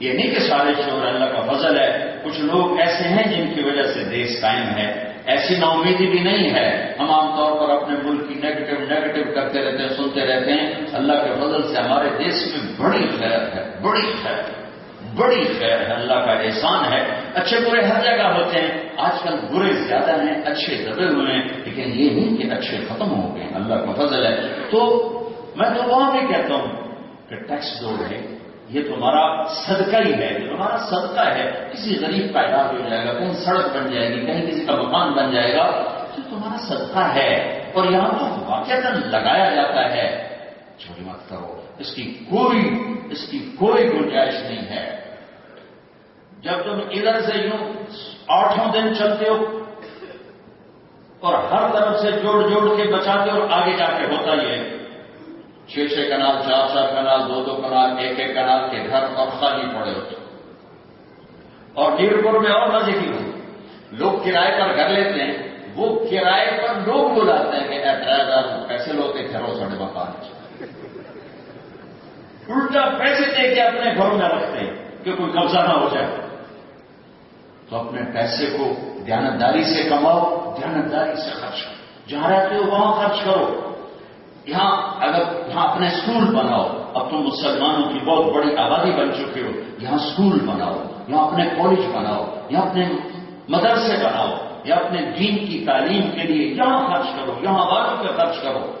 یہ نہیں کہ سارے چور اللہ کا فضل ہے، کچھ لوگ ایسے ہیں جن کی وجہ سے دیش قائم ہے۔ ایسی نا امیدی بھی نہیں ہے۔ ہم عام طور پر اپنے ملک کی نیگیٹو نیگیٹو کرتے رہتے ہیں، سنتے رہتے ہیں، اللہ کے فضل سے ہمارے دیش میں بڑی خیر ہے، بڑی خیر بڑی خیر ہے۔ اللہ کا احسان ہے۔ اچھے برے ہر جگہ ہوتے ہیں۔ آج کل برے زیادہ ہیں، اچھے دبے ہوئے ہیں، لیکن یہ نہیں کہ اچھے ختم ہو گئے اللہ کا فضل ہے۔ تو میں تو وہاں بھی کہتا ہوں کہ ٹیکس دو رہے یہ تمہارا صدقہ ہی ہے، یہ تمہارا صدقہ ہے۔ کسی غریب کا علاج ہو جائے گا، کہیں سڑک بن جائے گی، کہیں کسی کا مکان بن جائے گا، تو تمہارا صدقہ ہے۔ اور یہاں تو واقع لگایا جاتا ہے۔ چوری مت کرو، اس کی کوئی، اس کی کوئی گنجائش نہیں ہے۔ جب تم ادھر سے یوں آٹھوں دن چلتے ہو اور ہر طرف سے جوڑ جوڑ کے بچاتے ہو اور آگے جا کے ہوتا یہ چھ چھ کنال چار چار کنال دو دو کنال ایک ایک کنال کے گھر اور خالی پڑے ہوتے اور نیڑ میں اور مزے کی ہوئی لوگ کرائے پر گھر لیتے ہیں، وہ کرائے پر لوگ بلاتے ہیں کہ ڈرائیور، پیسے لوتے گھروں سڑے مکان الٹا پیسے دے کے اپنے گھروں میں رکھتے ہیں کہ کوئی قبضہ نہ ہو جائے۔ تو اپنے پیسے کو دیانتداری سے کماؤ، دیانتداری سے خرچ کرو۔ جہاں رہتے ہو وہاں خرچ کرو۔ یہاں اگر یہاں اپنے اسکول بناؤ، اب تم مسلمانوں کی بہت بڑی آبادی بن چکے ہو، یہاں اسکول بناؤ، یہاں اپنے کالج بناؤ، یہاں اپنے مدرسے بناؤ یا اپنے دین کی تعلیم کے لیے یہاں خرچ کرو، یہاں والوں پہ خرچ کرو۔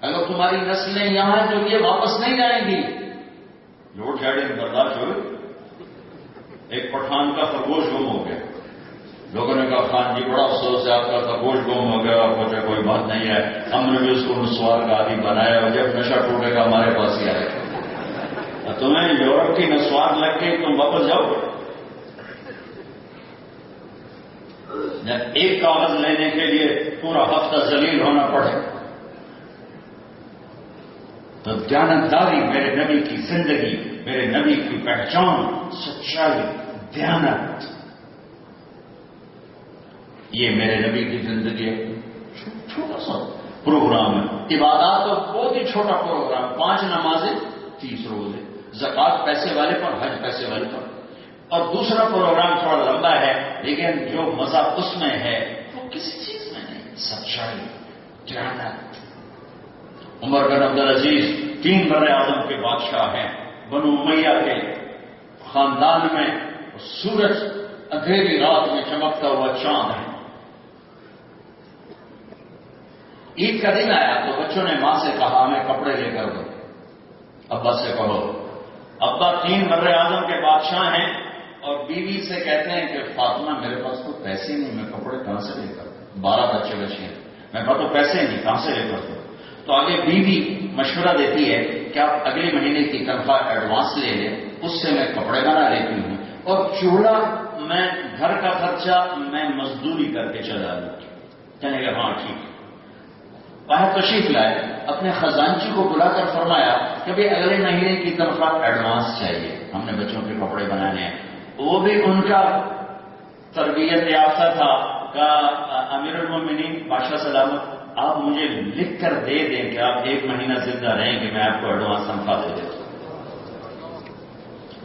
اگر تمہاری نسلیں یہاں ہیں تو یہ واپس نہیں جائیں گی۔ لوڈ شیڈنگ برداشت ہو ایک پٹھان کا خرگوش گم ہو گیا۔ لوگوں نے کہا، خان جی بڑا افسوس ہے، آپ کا خرگوش گم ہو گیا اور پوچھا کوئی بات نہیں ہے. ہم نے بھی اس کو نسوار کا آدمی بنایا اور جب نشہ ٹوٹے گا، ہمارے پاس ہی آئے تمہیں یورپ کی نسوار لگ کے تم واپس جاؤ۔ ایک کاغذ لینے کے لیے پورا ہفتہ زلیل ہونا پڑے۔ تو دیانتداری میرے نبی کی زندگی، میرے نبی کی پہچان، سچائی، دیانت۔ یہ میرے نبی کی زندگی چھوٹا سا پروگرام ہے۔ عبادات تو بہت ہی چھوٹا پروگرام۔ پانچ نمازیں، تیس روزے۔ زکات پیسے والے پر، حج پیسے والے پر۔ اور دوسرا پروگرام تھوڑا لمبا ہے، لیکن جو مزہ اس میں ہے، وہ کسی چیز میں نہیں۔ سچائی جانت عمر بن عبد العزیز تین بر اعظم کے بادشاہ ہیں۔ بنو میاں کے خاندان میں سورج اندھیری رات میں چمکتا ہوا چاند ہے۔ عید کا دن آیا تو بچوں نے ماں سے کہا، ہمیں کپڑے لے کر دو۔ ابا سے کہو۔ ابا تین بر اعظم کے بادشاہ ہیں اور بیوی سے کہتے ہیں کہ فاطمہ میرے پاس تو پیسے نہیں، میں کپڑے کہاں سے لے کر بارہ بچے بچے ہیں۔ میں کہا تو پیسے نہیں، کہاں سے لے کر دو تو آگے بیوی مشورہ دیتی ہے کہ آپ اگلے مہینے کی تنخواہ ایڈوانس لے لیں اس سے میں کپڑے بنا لیتی ہوں۔ اور چولہا میں گھر کا خرچہ میں مزدوری کر کے چلا لوں چلے گا ہاں ٹھیک۔ ہے باہر تشریف لائے، اپنے خزانچی کو بلا کر فرمایا کہ بھائی اگلے مہینے کی تنخواہ ایڈوانس چاہیے۔ ہم نے بچوں کے کپڑے بنانے ہیں۔ وہ بھی ان کا تربیت یافتہ تھا۔ کا، امیر المومنین، بادشاہ سلامت، آپ مجھے لکھ کر دے دیں کہ آپ ایک مہینہ زندہ رہیں گے، میں آپ کو ایڈوانس تنخواہ دے دیتا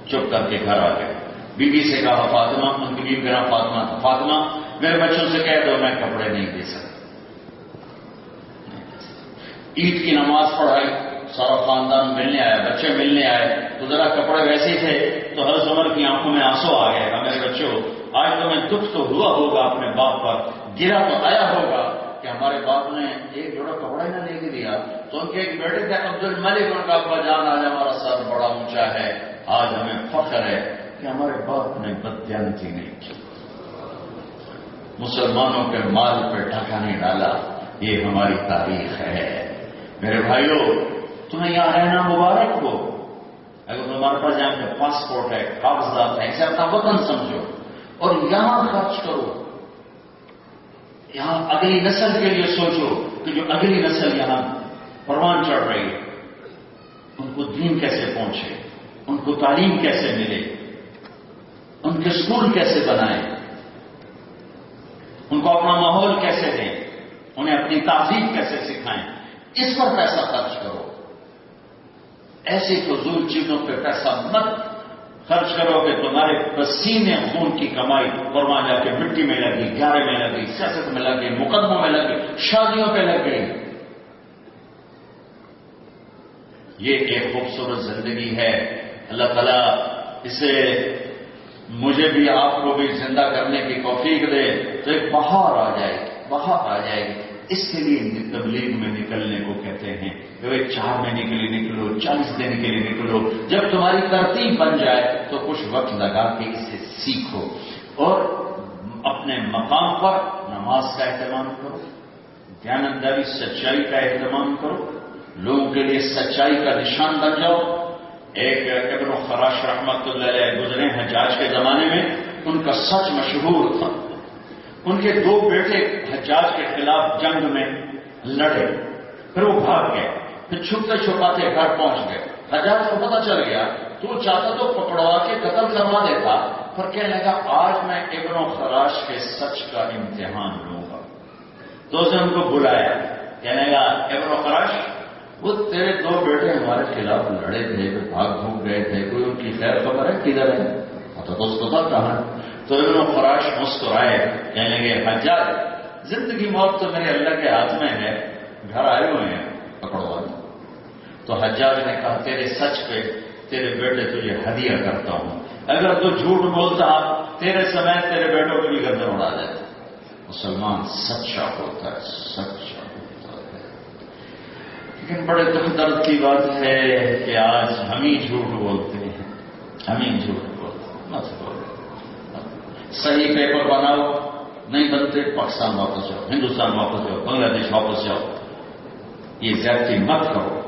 چپ کر کے گھر آ گئے۔ بی بی سے کہا، فاطمہ، ان کی بیوی میرا فاطمہ تھا۔ فاطمہ، میرے بچوں سے کہہ دو، میں کپڑے نہیں دے سکتا۔ عید کی نماز پڑھائی، سارا خاندان ملنے آیا، بچے ملنے آئے، تو ذرا کپڑے ویسے تھے، تو ہر عمر کی آنکھوں میں آنسو آ گئے ہاں میرے بچوں، آج تمہیں دکھ تو ہوا ہوگا اپنے باپ پر، گرا تو آیا ہوگا کہ ہمارے باپ نے ایک جوڑا کپڑا ہی نہ لے کے دیا، تو ان کے ایک بیٹے تھے عبد الملک ان کا ابا جان آج ہمارا سر بڑا اونچا ہے، آج ہمیں فخر ہے کہ ہمارے باپ نے بدیانتی نہیں۔ کی مسلمانوں کے مال پہ ڈھکا نہیں ڈالا، یہ ہماری تاریخ ہے۔ میرے بھائیوں تمہیں یہاں رہنا مبارک ہو اگر تمہارے پاس جہاں پہ پاسپورٹ ہے، کاغذات ہے اسے اپنا وطن سمجھو۔ اور یہاں خرچ کرو۔ یہاں اگلی نسل کے لیے سوچو کہ جو اگلی نسل یہاں پروان چڑھ رہی ہے، ان کو دین کیسے پہنچے؟ ان کو تعلیم کیسے ملے؟ ان کے اسکول کیسے بنائیں ان کو اپنا ماحول کیسے دیں؟ انہیں اپنی تہذیب کیسے سکھائیں؟ اس پر پیسہ خرچ کرو؟ ایسی فضول چیزوں پہ پیسہ مت خرچ کرو کہ تمہارے پسینے خون کی کمائی قربان جا کے مٹی میں لگی، گیارے میں لگی، سیاست میں لگی، مقدموں میں لگی، شادیوں پہ لگ گئی یہ ایک خوبصورت زندگی ہے۔ اللہ تعالیٰ اسے مجھے بھی، آپ کو بھی زندہ کرنے کی توفیق دے تو ایک بہار آ جائے گی، بہار آ جائے گی۔ اس کے لیے تبلیغ میں نکلنے کو کہتے ہیں۔ کہ چار مہینے کے لیے نکلو، چالیس دن کے لیے نکلو۔ جب تمہاری ترتیب بن جائے تو کچھ وقت لگا کے اسے سیکھو اور اپنے مقام پر نماز کا اہتمام کرو دھیان سچائی کا اہتمام کرو، لوگوں کے لیے سچائی کا نشان بن جاؤ۔ ایک ابن و خراش رحمت اللہ علیہ گزرے ہیں حجاج کے زمانے میں، ان کا سچ مشہور تھا۔ ان کے دو بیٹے حجاج کے خلاف جنگ میں لڑے، پھر وہ بھاگ گئے، پھر چھپتے چھپاتے گھر پہنچ گئے۔ حجاج کو پتا چل گیا، تو چاہتا تو پکڑوا کے قتل کروا دیتا، پر کہنے لگا، آج میں ابن و خراش کے سچ کا امتحان لوں گا۔ تو اس نے ان کو بلایا، کہنے لگا، ابن و خراش وہ تیرے دو بیٹے ہمارے خلاف لڑے، تھے بھاگ بھوگ گئے، تھے، کوئی ان کی خیر خبر ہے؟ کدھر ہے؟ تو اس کو کہاں تو ابن فراش مسکرائے یعنی کہنے لگے حجاج، زندگی موت تو میرے اللہ کے ہاتھ میں ہے، گھر آئے ہوئے ہیں پکڑوا تو حجاج نے کہا، تیرے سچ پہ، تیرے بیٹے تجھے ہدیہ کرتا ہوں۔ اگر تو جھوٹ بولتا، تیرے سمے تیرے بیٹوں کو بھی گردن اڑا دیتا مسلمان سچا ہوتا ہے سچا ہوتا ہے۔ لیکن بڑے دکھ درد کی بات ہے کہ آج ہم ہی جھوٹ بولتے ہیں، ہم ہی جھوٹ بولتے ہیں۔ صحیح پیپر بناؤ، نہیں بنتے پاکستان واپس جاؤ، ہندوستان واپس جاؤ، بنگلہ دیش واپس جاؤ۔ یہ زیادتی مت کرو۔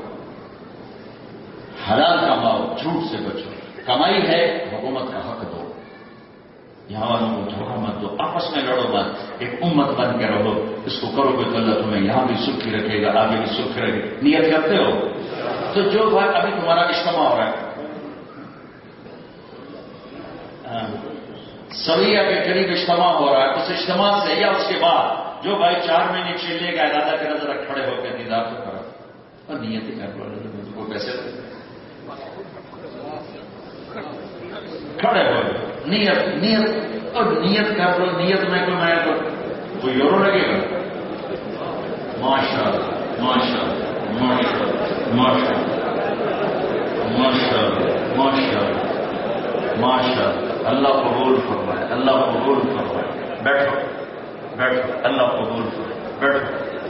حلال کماؤ، جھوٹ سے بچو۔ کمائی ہے، حکومت کا حق دو۔ یہاں والوں کو دھوکہ مت دو۔ آپس میں لڑو مت۔ ایک امت بن کے رہو۔ اس کو کرو گے تو اللہ تمہیں یہاں بھی سکھی رکھے گا، آگے بھی سکھ رکھے گا۔ نیت کرتے ہو؟ تو جو بھائی ابھی تمہارا اجتماع ہو رہا ہے۔ ہاں، سویا کے قریب اجتماع ہو رہا ہے۔ اس اجتماع سے یا اس کے بعد جو بھائی چار مہینے چلے گا دادا کے نظر کھڑے ہو کے دیدار تو کرو اور نیت کر لو۔ کو پیسے کھڑے ہو۔ نیت نیت۔ اور نیت کر لو۔ نیت میں کوئی میں تو کوئی یورو لگے گا؟ ماشاء ماشاء ماشاء ماشاء ماشاء ماشاء ماشاء اللہ قبول فرمائے اللہ قبول فرمائے۔ بیٹھو بیٹھو اللہ قبول فرمائے۔ بیٹھو۔